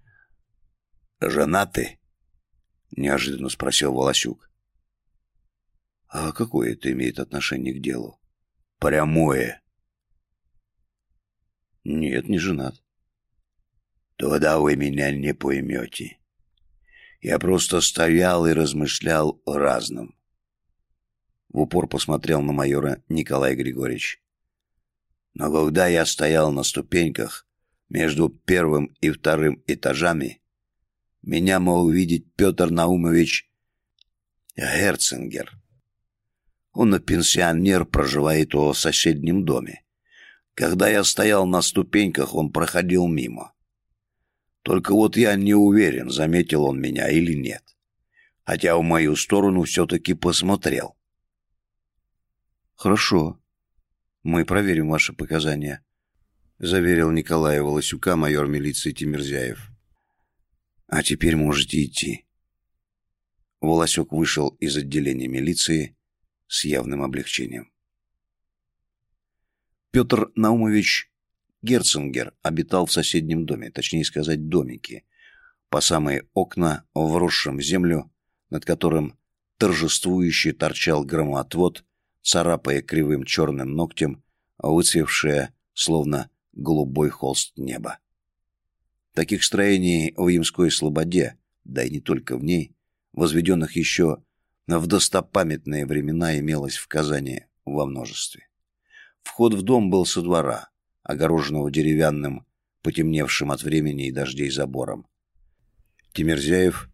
женаты?» — неожиданно спросил Волосюк. «А какое это имеет отношение к делу?» «Прямое». «Нет, не женат». «Тогда вы меня не поймете. Я просто стоял и размышлял о разном. В упор посмотрел на майора Николай Григорьевич. Но когда я стоял на ступеньках между первым и вторым этажами, меня мог увидеть Петр Наумович Герценгер. Он пенсионер, проживает в соседнем доме. Когда я стоял на ступеньках, он проходил мимо. Только вот я не уверен, заметил он меня или нет. Хотя в мою сторону все-таки посмотрел. «Хорошо. Мы проверим ваши показания», — заверил Николая Волосюка майор милиции Тимирзяев. «А теперь можете идти». Волосюк вышел из отделения милиции с явным облегчением. Петр Наумович Герценгер обитал в соседнем доме, точнее сказать, домике, по самые окна, вросшем в землю, над которым торжествующе торчал громоотвод царапая кривым черным ногтем выцвевшее, словно голубой холст неба. Таких строений в Ямской Слободе, да и не только в ней, возведенных еще в достопамятные времена имелось в Казани во множестве. Вход в дом был со двора, огороженного деревянным, потемневшим от времени и дождей забором. Тимирзяев,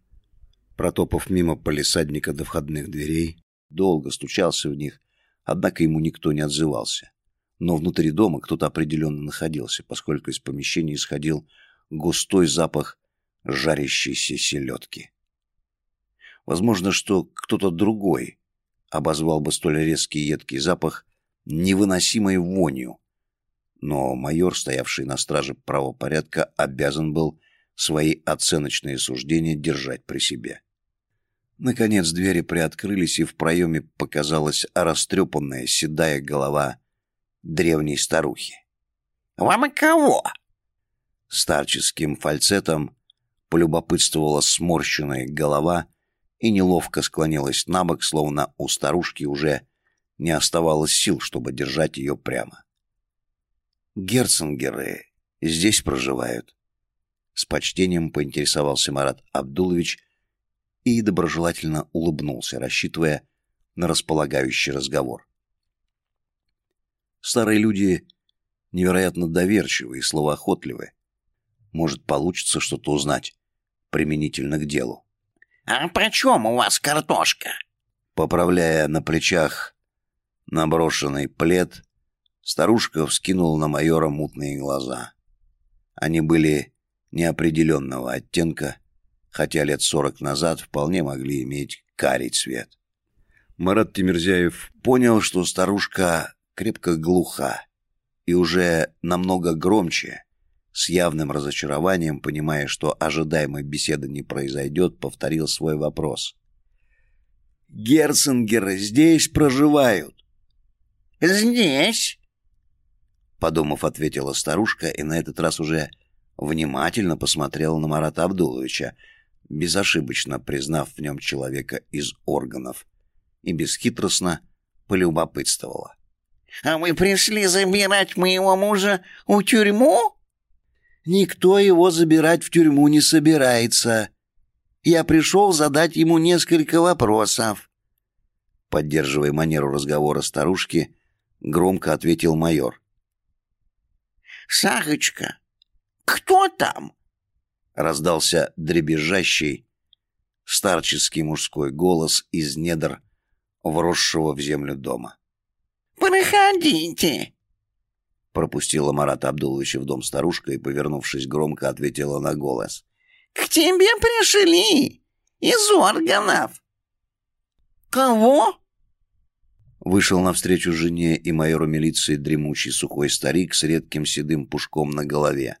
протопав мимо полисадника до входных дверей, долго стучался в них, Однако ему никто не отзывался. Но внутри дома кто-то определенно находился, поскольку из помещения исходил густой запах жарящейся селедки. Возможно, что кто-то другой обозвал бы столь резкий и едкий запах невыносимой вонью, но майор, стоявший на страже правопорядка, обязан был свои оценочные суждения держать при себе. Наконец двери приоткрылись, и в проеме показалась растрепанная седая голова древней старухи. «Вам и кого?» Старческим фальцетом полюбопытствовала сморщенная голова и неловко склонилась на бок, словно у старушки уже не оставалось сил, чтобы держать ее прямо. «Герценгеры здесь проживают?» С почтением поинтересовался Марат Абдулович и доброжелательно улыбнулся, рассчитывая на располагающий разговор. Старые люди невероятно доверчивы и словоохотливы. Может, получится что-то узнать применительно к делу. «А почем у вас картошка?» Поправляя на плечах наброшенный плед, старушка вскинула на майора мутные глаза. Они были неопределенного оттенка, хотя лет сорок назад вполне могли иметь карий цвет. Марат Тимирзяев понял, что старушка крепко глуха и уже намного громче, с явным разочарованием, понимая, что ожидаемой беседы не произойдет, повторил свой вопрос. «Герценгеры здесь проживают?» «Здесь?» Подумав, ответила старушка и на этот раз уже внимательно посмотрела на Марата Абдуловича, безошибочно признав в нем человека из органов, и бесхитростно полюбопытствовала. «А вы пришли забирать моего мужа в тюрьму?» «Никто его забирать в тюрьму не собирается. Я пришел задать ему несколько вопросов». Поддерживая манеру разговора старушки, громко ответил майор. «Сахочка, кто там?» Раздался дребезжащий, старческий мужской голос из недр вросшего в землю дома. «Проходите!» Пропустила Марата Абдуловича в дом старушка и, повернувшись громко, ответила на голос. «К тебе пришли! Из органов!» «Кого?» Вышел навстречу жене и майору милиции дремучий сухой старик с редким седым пушком на голове.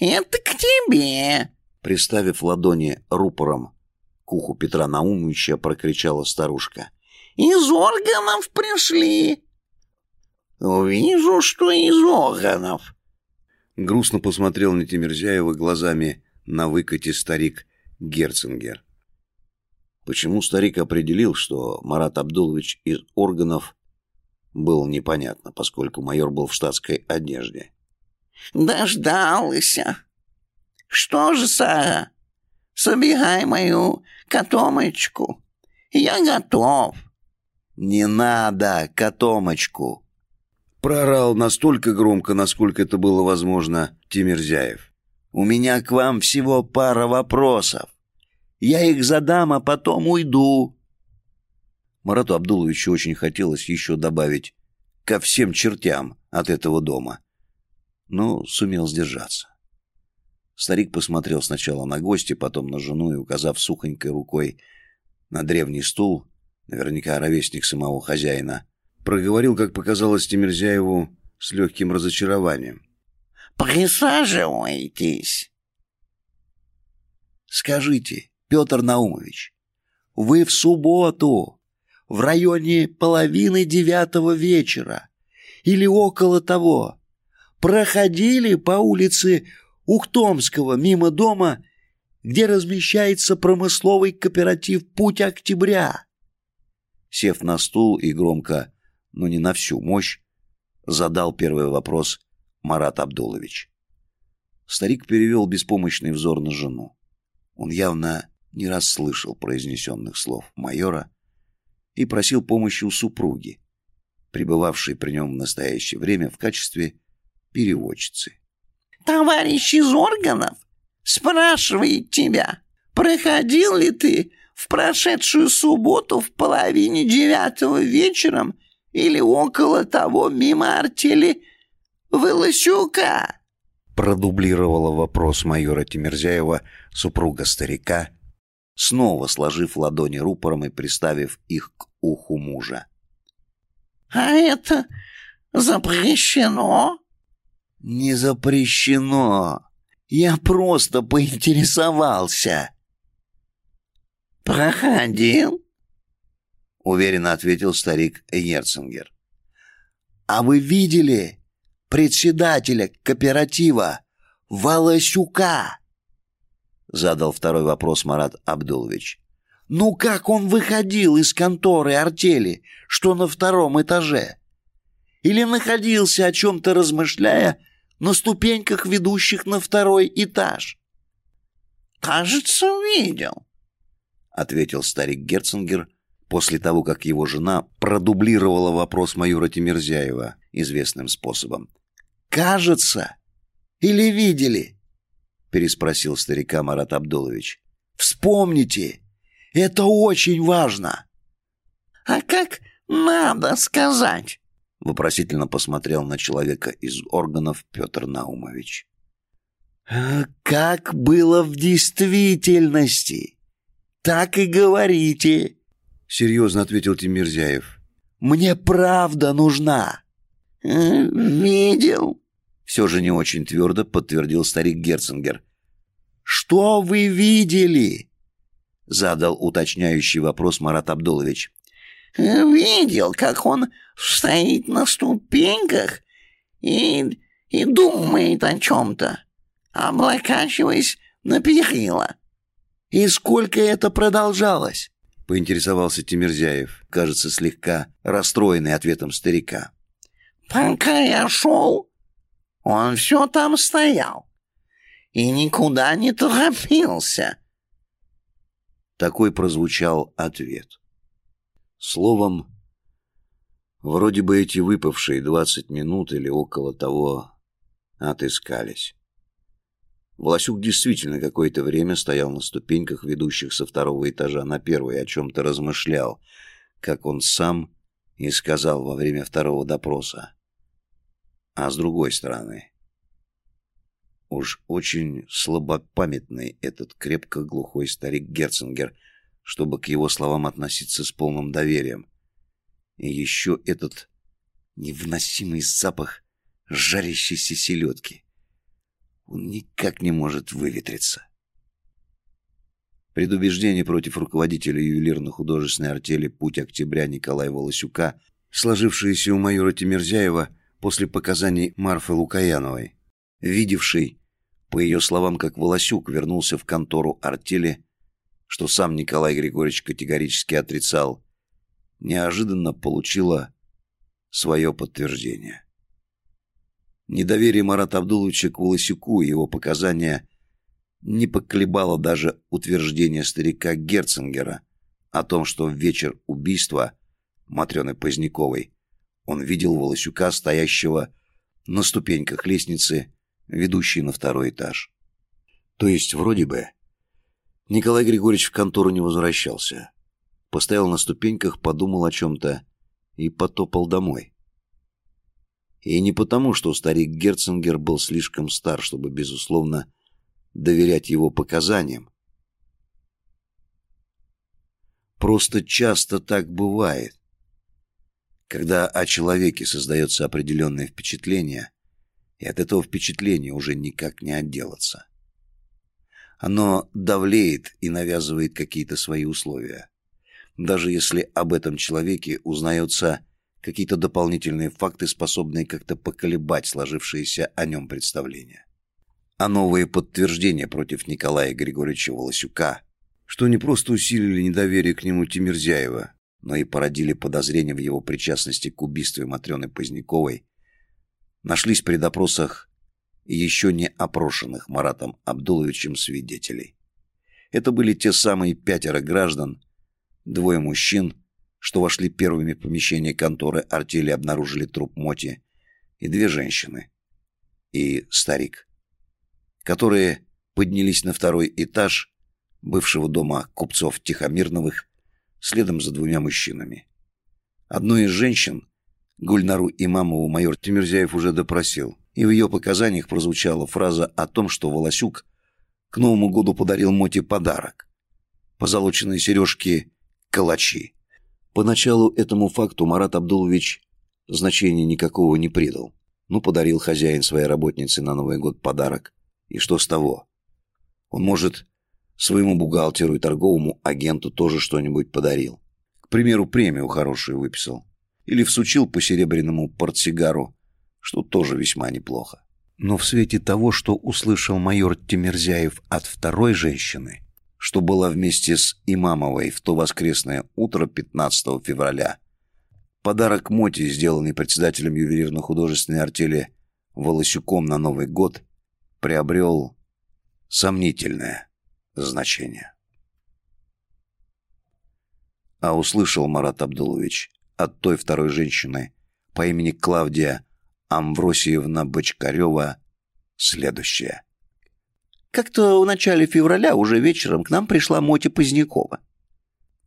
«Это к тебе!» Приставив ладони рупором к уху Петра Наумовича, прокричала старушка. «Из органов пришли!» «Вижу, что из органов!» Грустно посмотрел на Тимирзяева глазами на выкате старик Герценгер. Почему старик определил, что Марат Абдулович из органов, было непонятно, поскольку майор был в штатской одежде. «Дождался! Что же, Сара, собирай мою котомочку, я готов!» «Не надо котомочку!» Прорал настолько громко, насколько это было возможно, Тимирзяев. «У меня к вам всего пара вопросов. Я их задам, а потом уйду». Марату Абдуловичу очень хотелось еще добавить «ко всем чертям от этого дома», но сумел сдержаться. Старик посмотрел сначала на гостя, потом на жену и, указав сухонькой рукой на древний стул, наверняка ровесник самого хозяина, проговорил, как показалось Тимирзяеву, с легким разочарованием. «Присаживайтесь!» «Скажите, Петр Наумович, вы в субботу, в районе половины девятого вечера или около того, проходили по улице Ухтомского мимо дома, где размещается промысловый кооператив «Путь Октября». Сев на стул и громко, но не на всю мощь, задал первый вопрос Марат Абдулович. Старик перевел беспомощный взор на жену. Он явно не расслышал произнесенных слов майора и просил помощи у супруги, пребывавшей при нем в настоящее время в качестве переводчицы. «Товарищ из органов спрашивает тебя, проходил ли ты в прошедшую субботу в половине девятого вечером или около того мимо артели Волосюка?» Продублировала вопрос майора Тимирзяева супруга старика снова сложив ладони рупором и приставив их к уху мужа. «А это запрещено?» «Не запрещено. Я просто поинтересовался». «Проходил?» — уверенно ответил старик Ерцингер. «А вы видели председателя кооператива Волосюка?» Задал второй вопрос Марат Абдулович. Ну как он выходил из конторы артели, что на втором этаже? Или находился о чем-то размышляя на ступеньках, ведущих на второй этаж? «Кажется, видел», — ответил старик Герценгер после того, как его жена продублировала вопрос майора Тимирзяева известным способом. «Кажется? Или видели?» — переспросил старика Марат Абдулович. «Вспомните! Это очень важно!» «А как надо сказать?» — вопросительно посмотрел на человека из органов Петр Наумович. «А «Как было в действительности, так и говорите», — серьезно ответил Тимирзяев. «Мне правда нужна». «Э, «Видел?» — все же не очень твердо подтвердил старик Герценгер. «Что вы видели?» — задал уточняющий вопрос Марат Абдулович. «Видел, как он стоит на ступеньках и, и думает о чем-то, облокачиваясь на перила». «И сколько это продолжалось?» — поинтересовался Тимирзяев, кажется, слегка расстроенный ответом старика. «Пока я шел, он все там стоял и никуда не торопился». Такой прозвучал ответ. Словом, вроде бы эти выпавшие двадцать минут или около того отыскались. Власюк действительно какое-то время стоял на ступеньках, ведущих со второго этажа на первый, о чем-то размышлял, как он сам и сказал во время второго допроса. А с другой стороны, уж очень слабопамятный этот крепко глухой старик Герценгер, чтобы к его словам относиться с полным доверием. И еще этот невыносимый запах жарящейся селедки — он никак не может выветриться. Предубеждение против руководителя ювелирно-художественной артели «Путь октября» Николая Волосюка, сложившееся у майора Тимирзяева после показаний Марфы Лукаяновой, видевшей, по ее словам, как Волосюк вернулся в контору артели, что сам Николай Григорьевич категорически отрицал, неожиданно получила свое подтверждение. Недоверие Марата Абдуловича к Волосюку и его показания не поколебало даже утверждение старика Герценгера о том, что в вечер убийства Матрены Поздняковой он видел Волосюка, стоящего на ступеньках лестницы, ведущей на второй этаж. То есть, вроде бы, Николай Григорьевич в контору не возвращался. Постоял на ступеньках, подумал о чем-то и потопал домой. И не потому, что старик Герценгер был слишком стар, чтобы, безусловно, доверять его показаниям. Просто часто так бывает. Когда о человеке создается определенное впечатление, и от этого впечатления уже никак не отделаться. Оно давлеет и навязывает какие-то свои условия. Даже если об этом человеке узнается какие-то дополнительные факты, способные как-то поколебать сложившееся о нем представление. А новые подтверждения против Николая Григорьевича Волосюка, что не просто усилили недоверие к нему Тимирзяева, но и породили подозрения в его причастности к убийству Матрёны Поздняковой, нашлись при допросах еще не опрошенных Маратом Абдуловичем свидетелей. Это были те самые пятеро граждан, двое мужчин что вошли первыми в помещение конторы артели обнаружили труп Моти и две женщины и старик, которые поднялись на второй этаж бывшего дома купцов Тихомирновых следом за двумя мужчинами. Одну из женщин, Гульнару Имамову, майор Тимирзяев уже допросил, и в ее показаниях прозвучала фраза о том, что Волосюк к Новому году подарил Моти подарок – позолоченные сережки «Калачи». Поначалу этому факту Марат Абдулович значения никакого не придал. Ну, подарил хозяин своей работнице на Новый год подарок. И что с того? Он, может, своему бухгалтеру и торговому агенту тоже что-нибудь подарил. К примеру, премию хорошую выписал. Или всучил по серебряному портсигару, что тоже весьма неплохо. Но в свете того, что услышал майор Тимирзяев от второй женщины, что была вместе с Имамовой в то воскресное утро 15 февраля. Подарок Моти, сделанный председателем ювелирно-художественной артели Волосюком на Новый год, приобрел сомнительное значение. А услышал Марат Абдулович от той второй женщины по имени Клавдия Амвросиевна Бочкарева следующее. Как-то в начале февраля уже вечером к нам пришла Мотя Позднякова.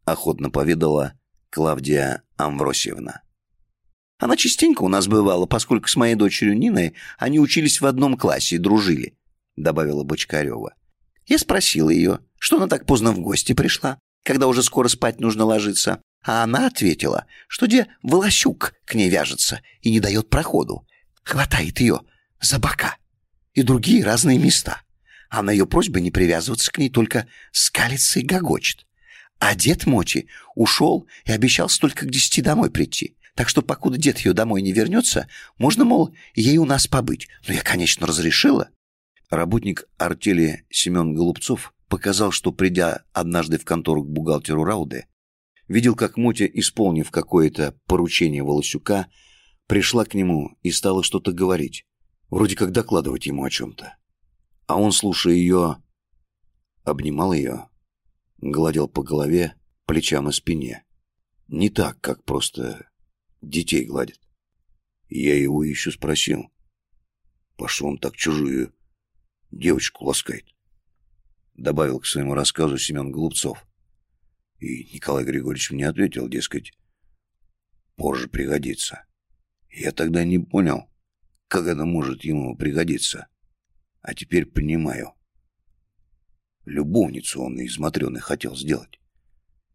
Охотно поведала Клавдия Амвросиевна. Она частенько у нас бывала, поскольку с моей дочерью Ниной они учились в одном классе и дружили, добавила Бочкарева. Я спросила ее, что она так поздно в гости пришла, когда уже скоро спать нужно ложиться. А она ответила, что где Волосюк к ней вяжется и не дает проходу. Хватает ее за бока и другие разные места а на ее просьбы не привязываться к ней, только скалится и гогочет. А дед Моти ушел и обещался только к десяти домой прийти. Так что, покуда дед ее домой не вернется, можно, мол, ей у нас побыть. Но я, конечно, разрешила. Работник артели Семен Голубцов показал, что, придя однажды в контору к бухгалтеру Рауде, видел, как Мотя, исполнив какое-то поручение Волосюка, пришла к нему и стала что-то говорить, вроде как докладывать ему о чем-то. А он, слушая ее, обнимал ее, гладил по голове, плечам и спине. Не так, как просто детей гладят. Я его еще спросил, по он так чужую девочку ласкает. Добавил к своему рассказу Семен Голубцов. И Николай Григорьевич мне ответил, дескать, позже пригодится. Я тогда не понял, как это может ему пригодиться. А теперь понимаю. Любовницу он из Матрёны хотел сделать.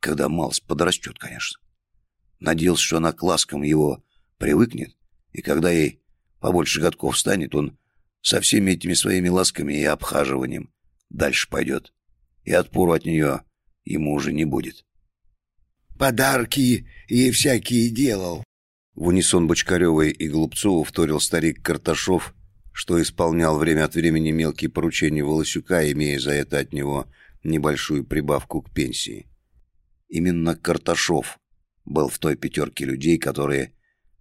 Когда малость подрастет, конечно. Надеялся, что она к ласкам его привыкнет, и когда ей побольше годков станет, он со всеми этими своими ласками и обхаживанием дальше пойдет, и отпору от нее ему уже не будет. «Подарки ей всякие делал», в унисон Бочкаревой и Голубцову вторил старик Карташов что исполнял время от времени мелкие поручения Волосюка, имея за это от него небольшую прибавку к пенсии. Именно Карташов был в той пятерке людей, которые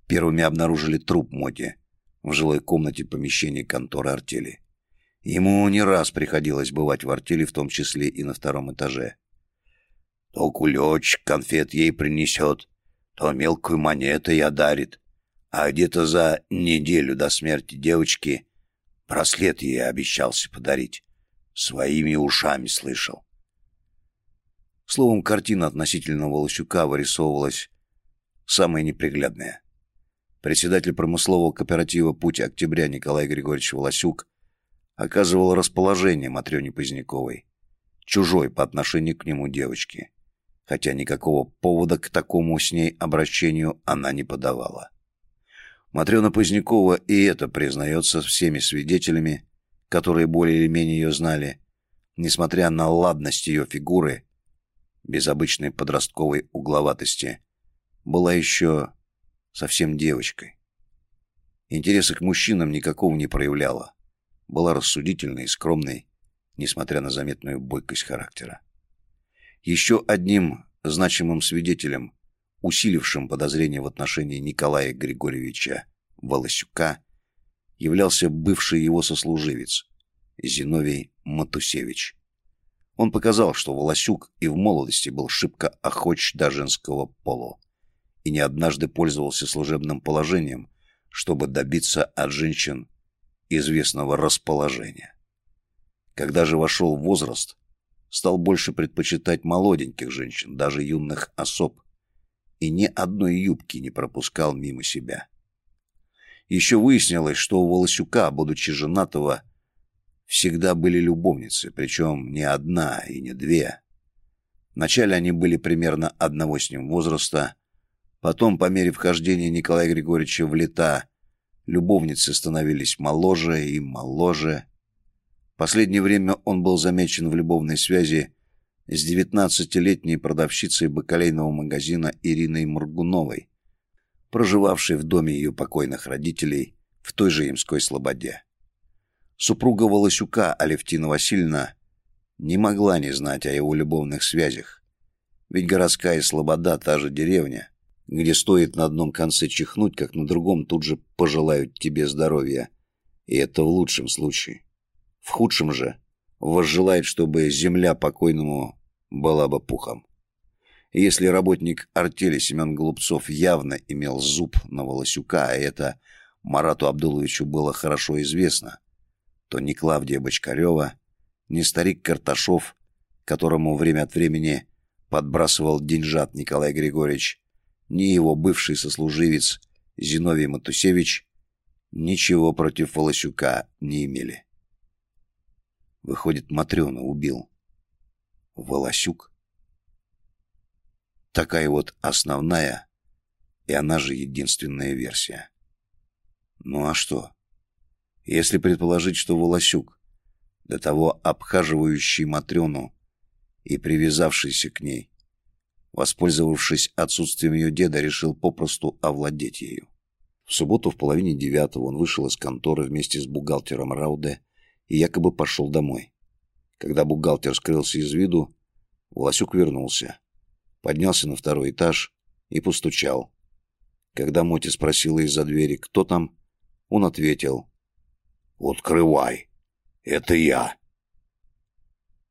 первыми обнаружили труп Моти в жилой комнате помещения конторы артели. Ему не раз приходилось бывать в артели, в том числе и на втором этаже. То кулечек конфет ей принесет, то мелкую монету я дарит, а где-то за неделю до смерти девочки Браслет ей обещался подарить. Своими ушами слышал. Словом, картина относительно Волосюка вырисовывалась самая неприглядная. Председатель промыслового кооператива «Путь октября» Николай Григорьевич Волосюк оказывал расположение Матрёне Поздняковой, чужой по отношению к нему девочке, хотя никакого повода к такому с ней обращению она не подавала. Матрена Позднякова и это признается всеми свидетелями, которые более или менее ее знали, несмотря на ладность ее фигуры, без обычной подростковой угловатости, была еще совсем девочкой. Интереса к мужчинам никакого не проявляла, была рассудительной и скромной, несмотря на заметную бойкость характера. Еще одним значимым свидетелем усилившим подозрения в отношении Николая Григорьевича Волосюка, являлся бывший его сослуживец Зиновий Матусевич. Он показал, что Волосюк и в молодости был шибко охоч до женского пола и не однажды пользовался служебным положением, чтобы добиться от женщин известного расположения. Когда же вошел в возраст, стал больше предпочитать молоденьких женщин, даже юных особ, и ни одной юбки не пропускал мимо себя. Еще выяснилось, что у Волосюка, будучи женатого, всегда были любовницы, причем не одна и не две. Вначале они были примерно одного с ним возраста, потом, по мере вхождения Николая Григорьевича в лета, любовницы становились моложе и моложе. Последнее время он был замечен в любовной связи с девятнадцатилетней продавщицей бакалейного магазина Ириной Мургуновой, проживавшей в доме ее покойных родителей в той же Имской Слободе. Супруга Волосюка Алевтина Васильевна не могла не знать о его любовных связях. Ведь городская слобода — та же деревня, где стоит на одном конце чихнуть, как на другом тут же пожелают тебе здоровья. И это в лучшем случае. В худшем же возжелает, чтобы земля покойному была бы пухом. Если работник артели Семен Голубцов явно имел зуб на Волосюка, а это Марату Абдуловичу было хорошо известно, то ни Клавдия Бочкарева, ни старик Карташов, которому время от времени подбрасывал деньжат Николай Григорьевич, ни его бывший сослуживец Зиновий Матусевич ничего против Волосюка не имели. Выходит, Матрёна убил. Волосюк? Такая вот основная, и она же единственная версия. Ну а что? Если предположить, что Волосюк, до того обхаживающий Матрёну и привязавшийся к ней, воспользовавшись отсутствием ее деда, решил попросту овладеть ею. В субботу в половине девятого он вышел из конторы вместе с бухгалтером Рауде и якобы пошел домой. Когда бухгалтер скрылся из виду, Волосюк вернулся, поднялся на второй этаж и постучал. Когда Моти спросила из-за двери, кто там, он ответил. «Открывай! Это я!»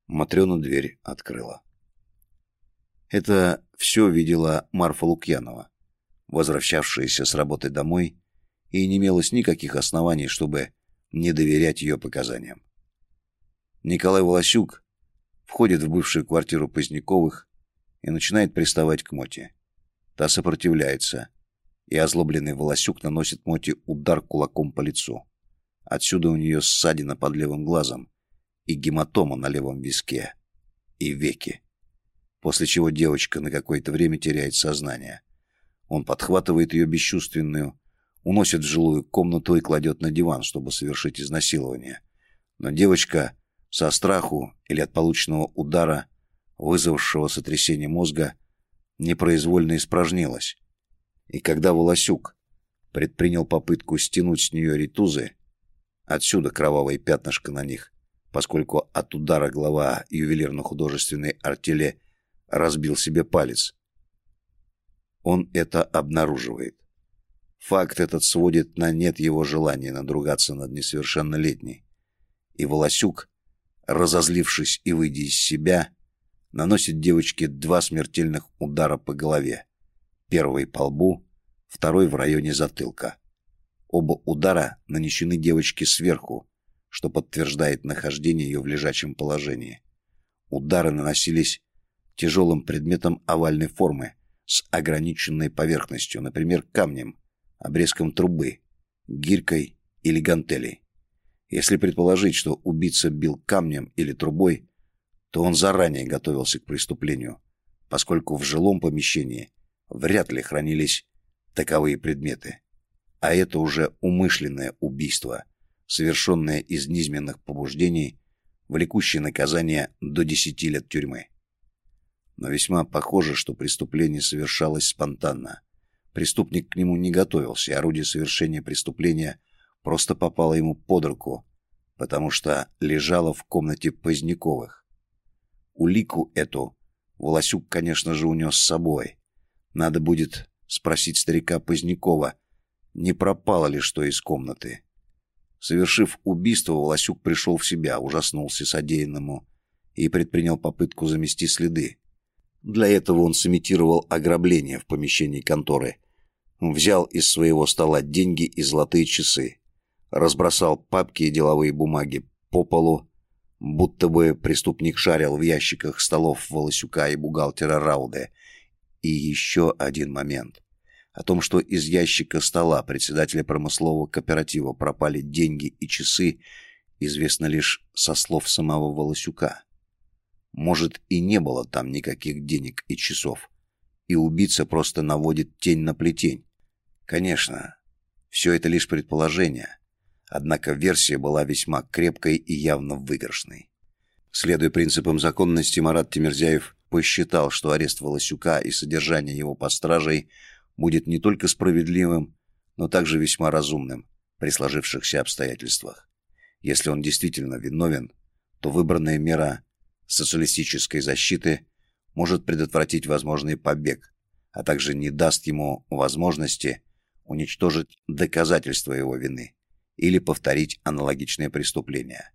Матрена дверь открыла. Это все видела Марфа Лукьянова, возвращавшаяся с работы домой, и не имелось никаких оснований, чтобы не доверять ее показаниям. Николай Волосюк входит в бывшую квартиру Поздняковых и начинает приставать к Моте. Та сопротивляется, и озлобленный Волосюк наносит Моте удар кулаком по лицу. Отсюда у нее ссадина под левым глазом и гематома на левом виске и веке после чего девочка на какое-то время теряет сознание. Он подхватывает ее бесчувственную, уносит в жилую комнату и кладет на диван, чтобы совершить изнасилование. Но девочка со страху или от полученного удара, вызвавшего сотрясение мозга, непроизвольно испражнилась. И когда Волосюк предпринял попытку стянуть с нее ритузы, отсюда кровавое пятнышко на них, поскольку от удара глава ювелирно-художественной артели разбил себе палец. Он это обнаруживает. Факт этот сводит на нет его желания надругаться над несовершеннолетней. И Волосюк, разозлившись и выйдя из себя, наносит девочке два смертельных удара по голове. Первый по лбу, второй в районе затылка. Оба удара нанесены девочке сверху, что подтверждает нахождение ее в лежачем положении. Удары наносились тяжелым предметом овальной формы с ограниченной поверхностью, например, камнем, обрезком трубы, гирькой или гантелей. Если предположить, что убийца бил камнем или трубой, то он заранее готовился к преступлению, поскольку в жилом помещении вряд ли хранились таковые предметы. А это уже умышленное убийство, совершенное из низменных побуждений, влекущее наказание до 10 лет тюрьмы но весьма похоже, что преступление совершалось спонтанно. Преступник к нему не готовился, и орудие совершения преступления просто попало ему под руку, потому что лежало в комнате Поздняковых. Улику эту Волосюк, конечно же, унес с собой. Надо будет спросить старика Позднякова, не пропало ли что из комнаты. Совершив убийство, Волосюк пришел в себя, ужаснулся содеянному и предпринял попытку замести следы. Для этого он сымитировал ограбление в помещении конторы. Взял из своего стола деньги и золотые часы. Разбросал папки и деловые бумаги по полу, будто бы преступник шарил в ящиках столов Волосюка и бухгалтера Рауде. И еще один момент. О том, что из ящика стола председателя промыслового кооператива пропали деньги и часы, известно лишь со слов самого Волосюка. Может, и не было там никаких денег и часов. И убийца просто наводит тень на плетень. Конечно, все это лишь предположение. Однако версия была весьма крепкой и явно выигрышной. Следуя принципам законности, Марат Тимирзяев посчитал, что арест Волосюка и содержание его под стражей будет не только справедливым, но также весьма разумным при сложившихся обстоятельствах. Если он действительно виновен, то выбранная мера социалистической защиты может предотвратить возможный побег, а также не даст ему возможности уничтожить доказательства его вины или повторить аналогичное преступление.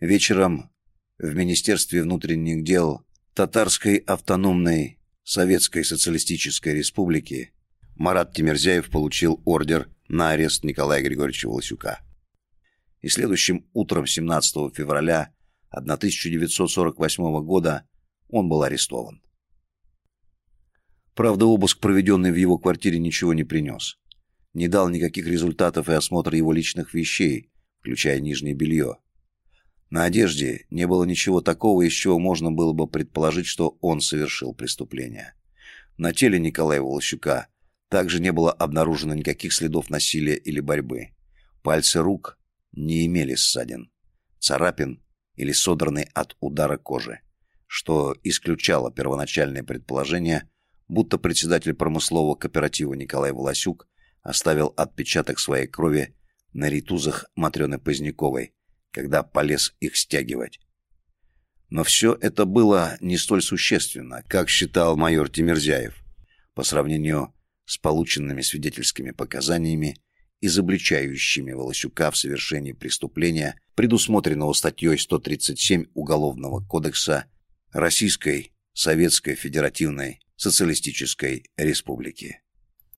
Вечером в Министерстве внутренних дел Татарской автономной Советской Социалистической Республики Марат Тимирзяев получил ордер на арест Николая Григорьевича Волосюка. И следующим утром 17 февраля 1948 года он был арестован. Правда, обыск, проведенный в его квартире, ничего не принес. Не дал никаких результатов и осмотр его личных вещей, включая нижнее белье. На одежде не было ничего такого, из чего можно было бы предположить, что он совершил преступление. На теле Николая Волощука также не было обнаружено никаких следов насилия или борьбы. Пальцы рук не имели ссадин, царапин или содранной от удара кожи, что исключало первоначальное предположение, будто председатель промыслового кооператива Николай Волосюк оставил отпечаток своей крови на ритузах Матрены Поздняковой, когда полез их стягивать. Но все это было не столь существенно, как считал майор Тимирзяев, по сравнению с полученными свидетельскими показаниями, изобличающими Волосюка в совершении преступления, предусмотренного статьей 137 Уголовного кодекса Российской Советской Федеративной Социалистической Республики.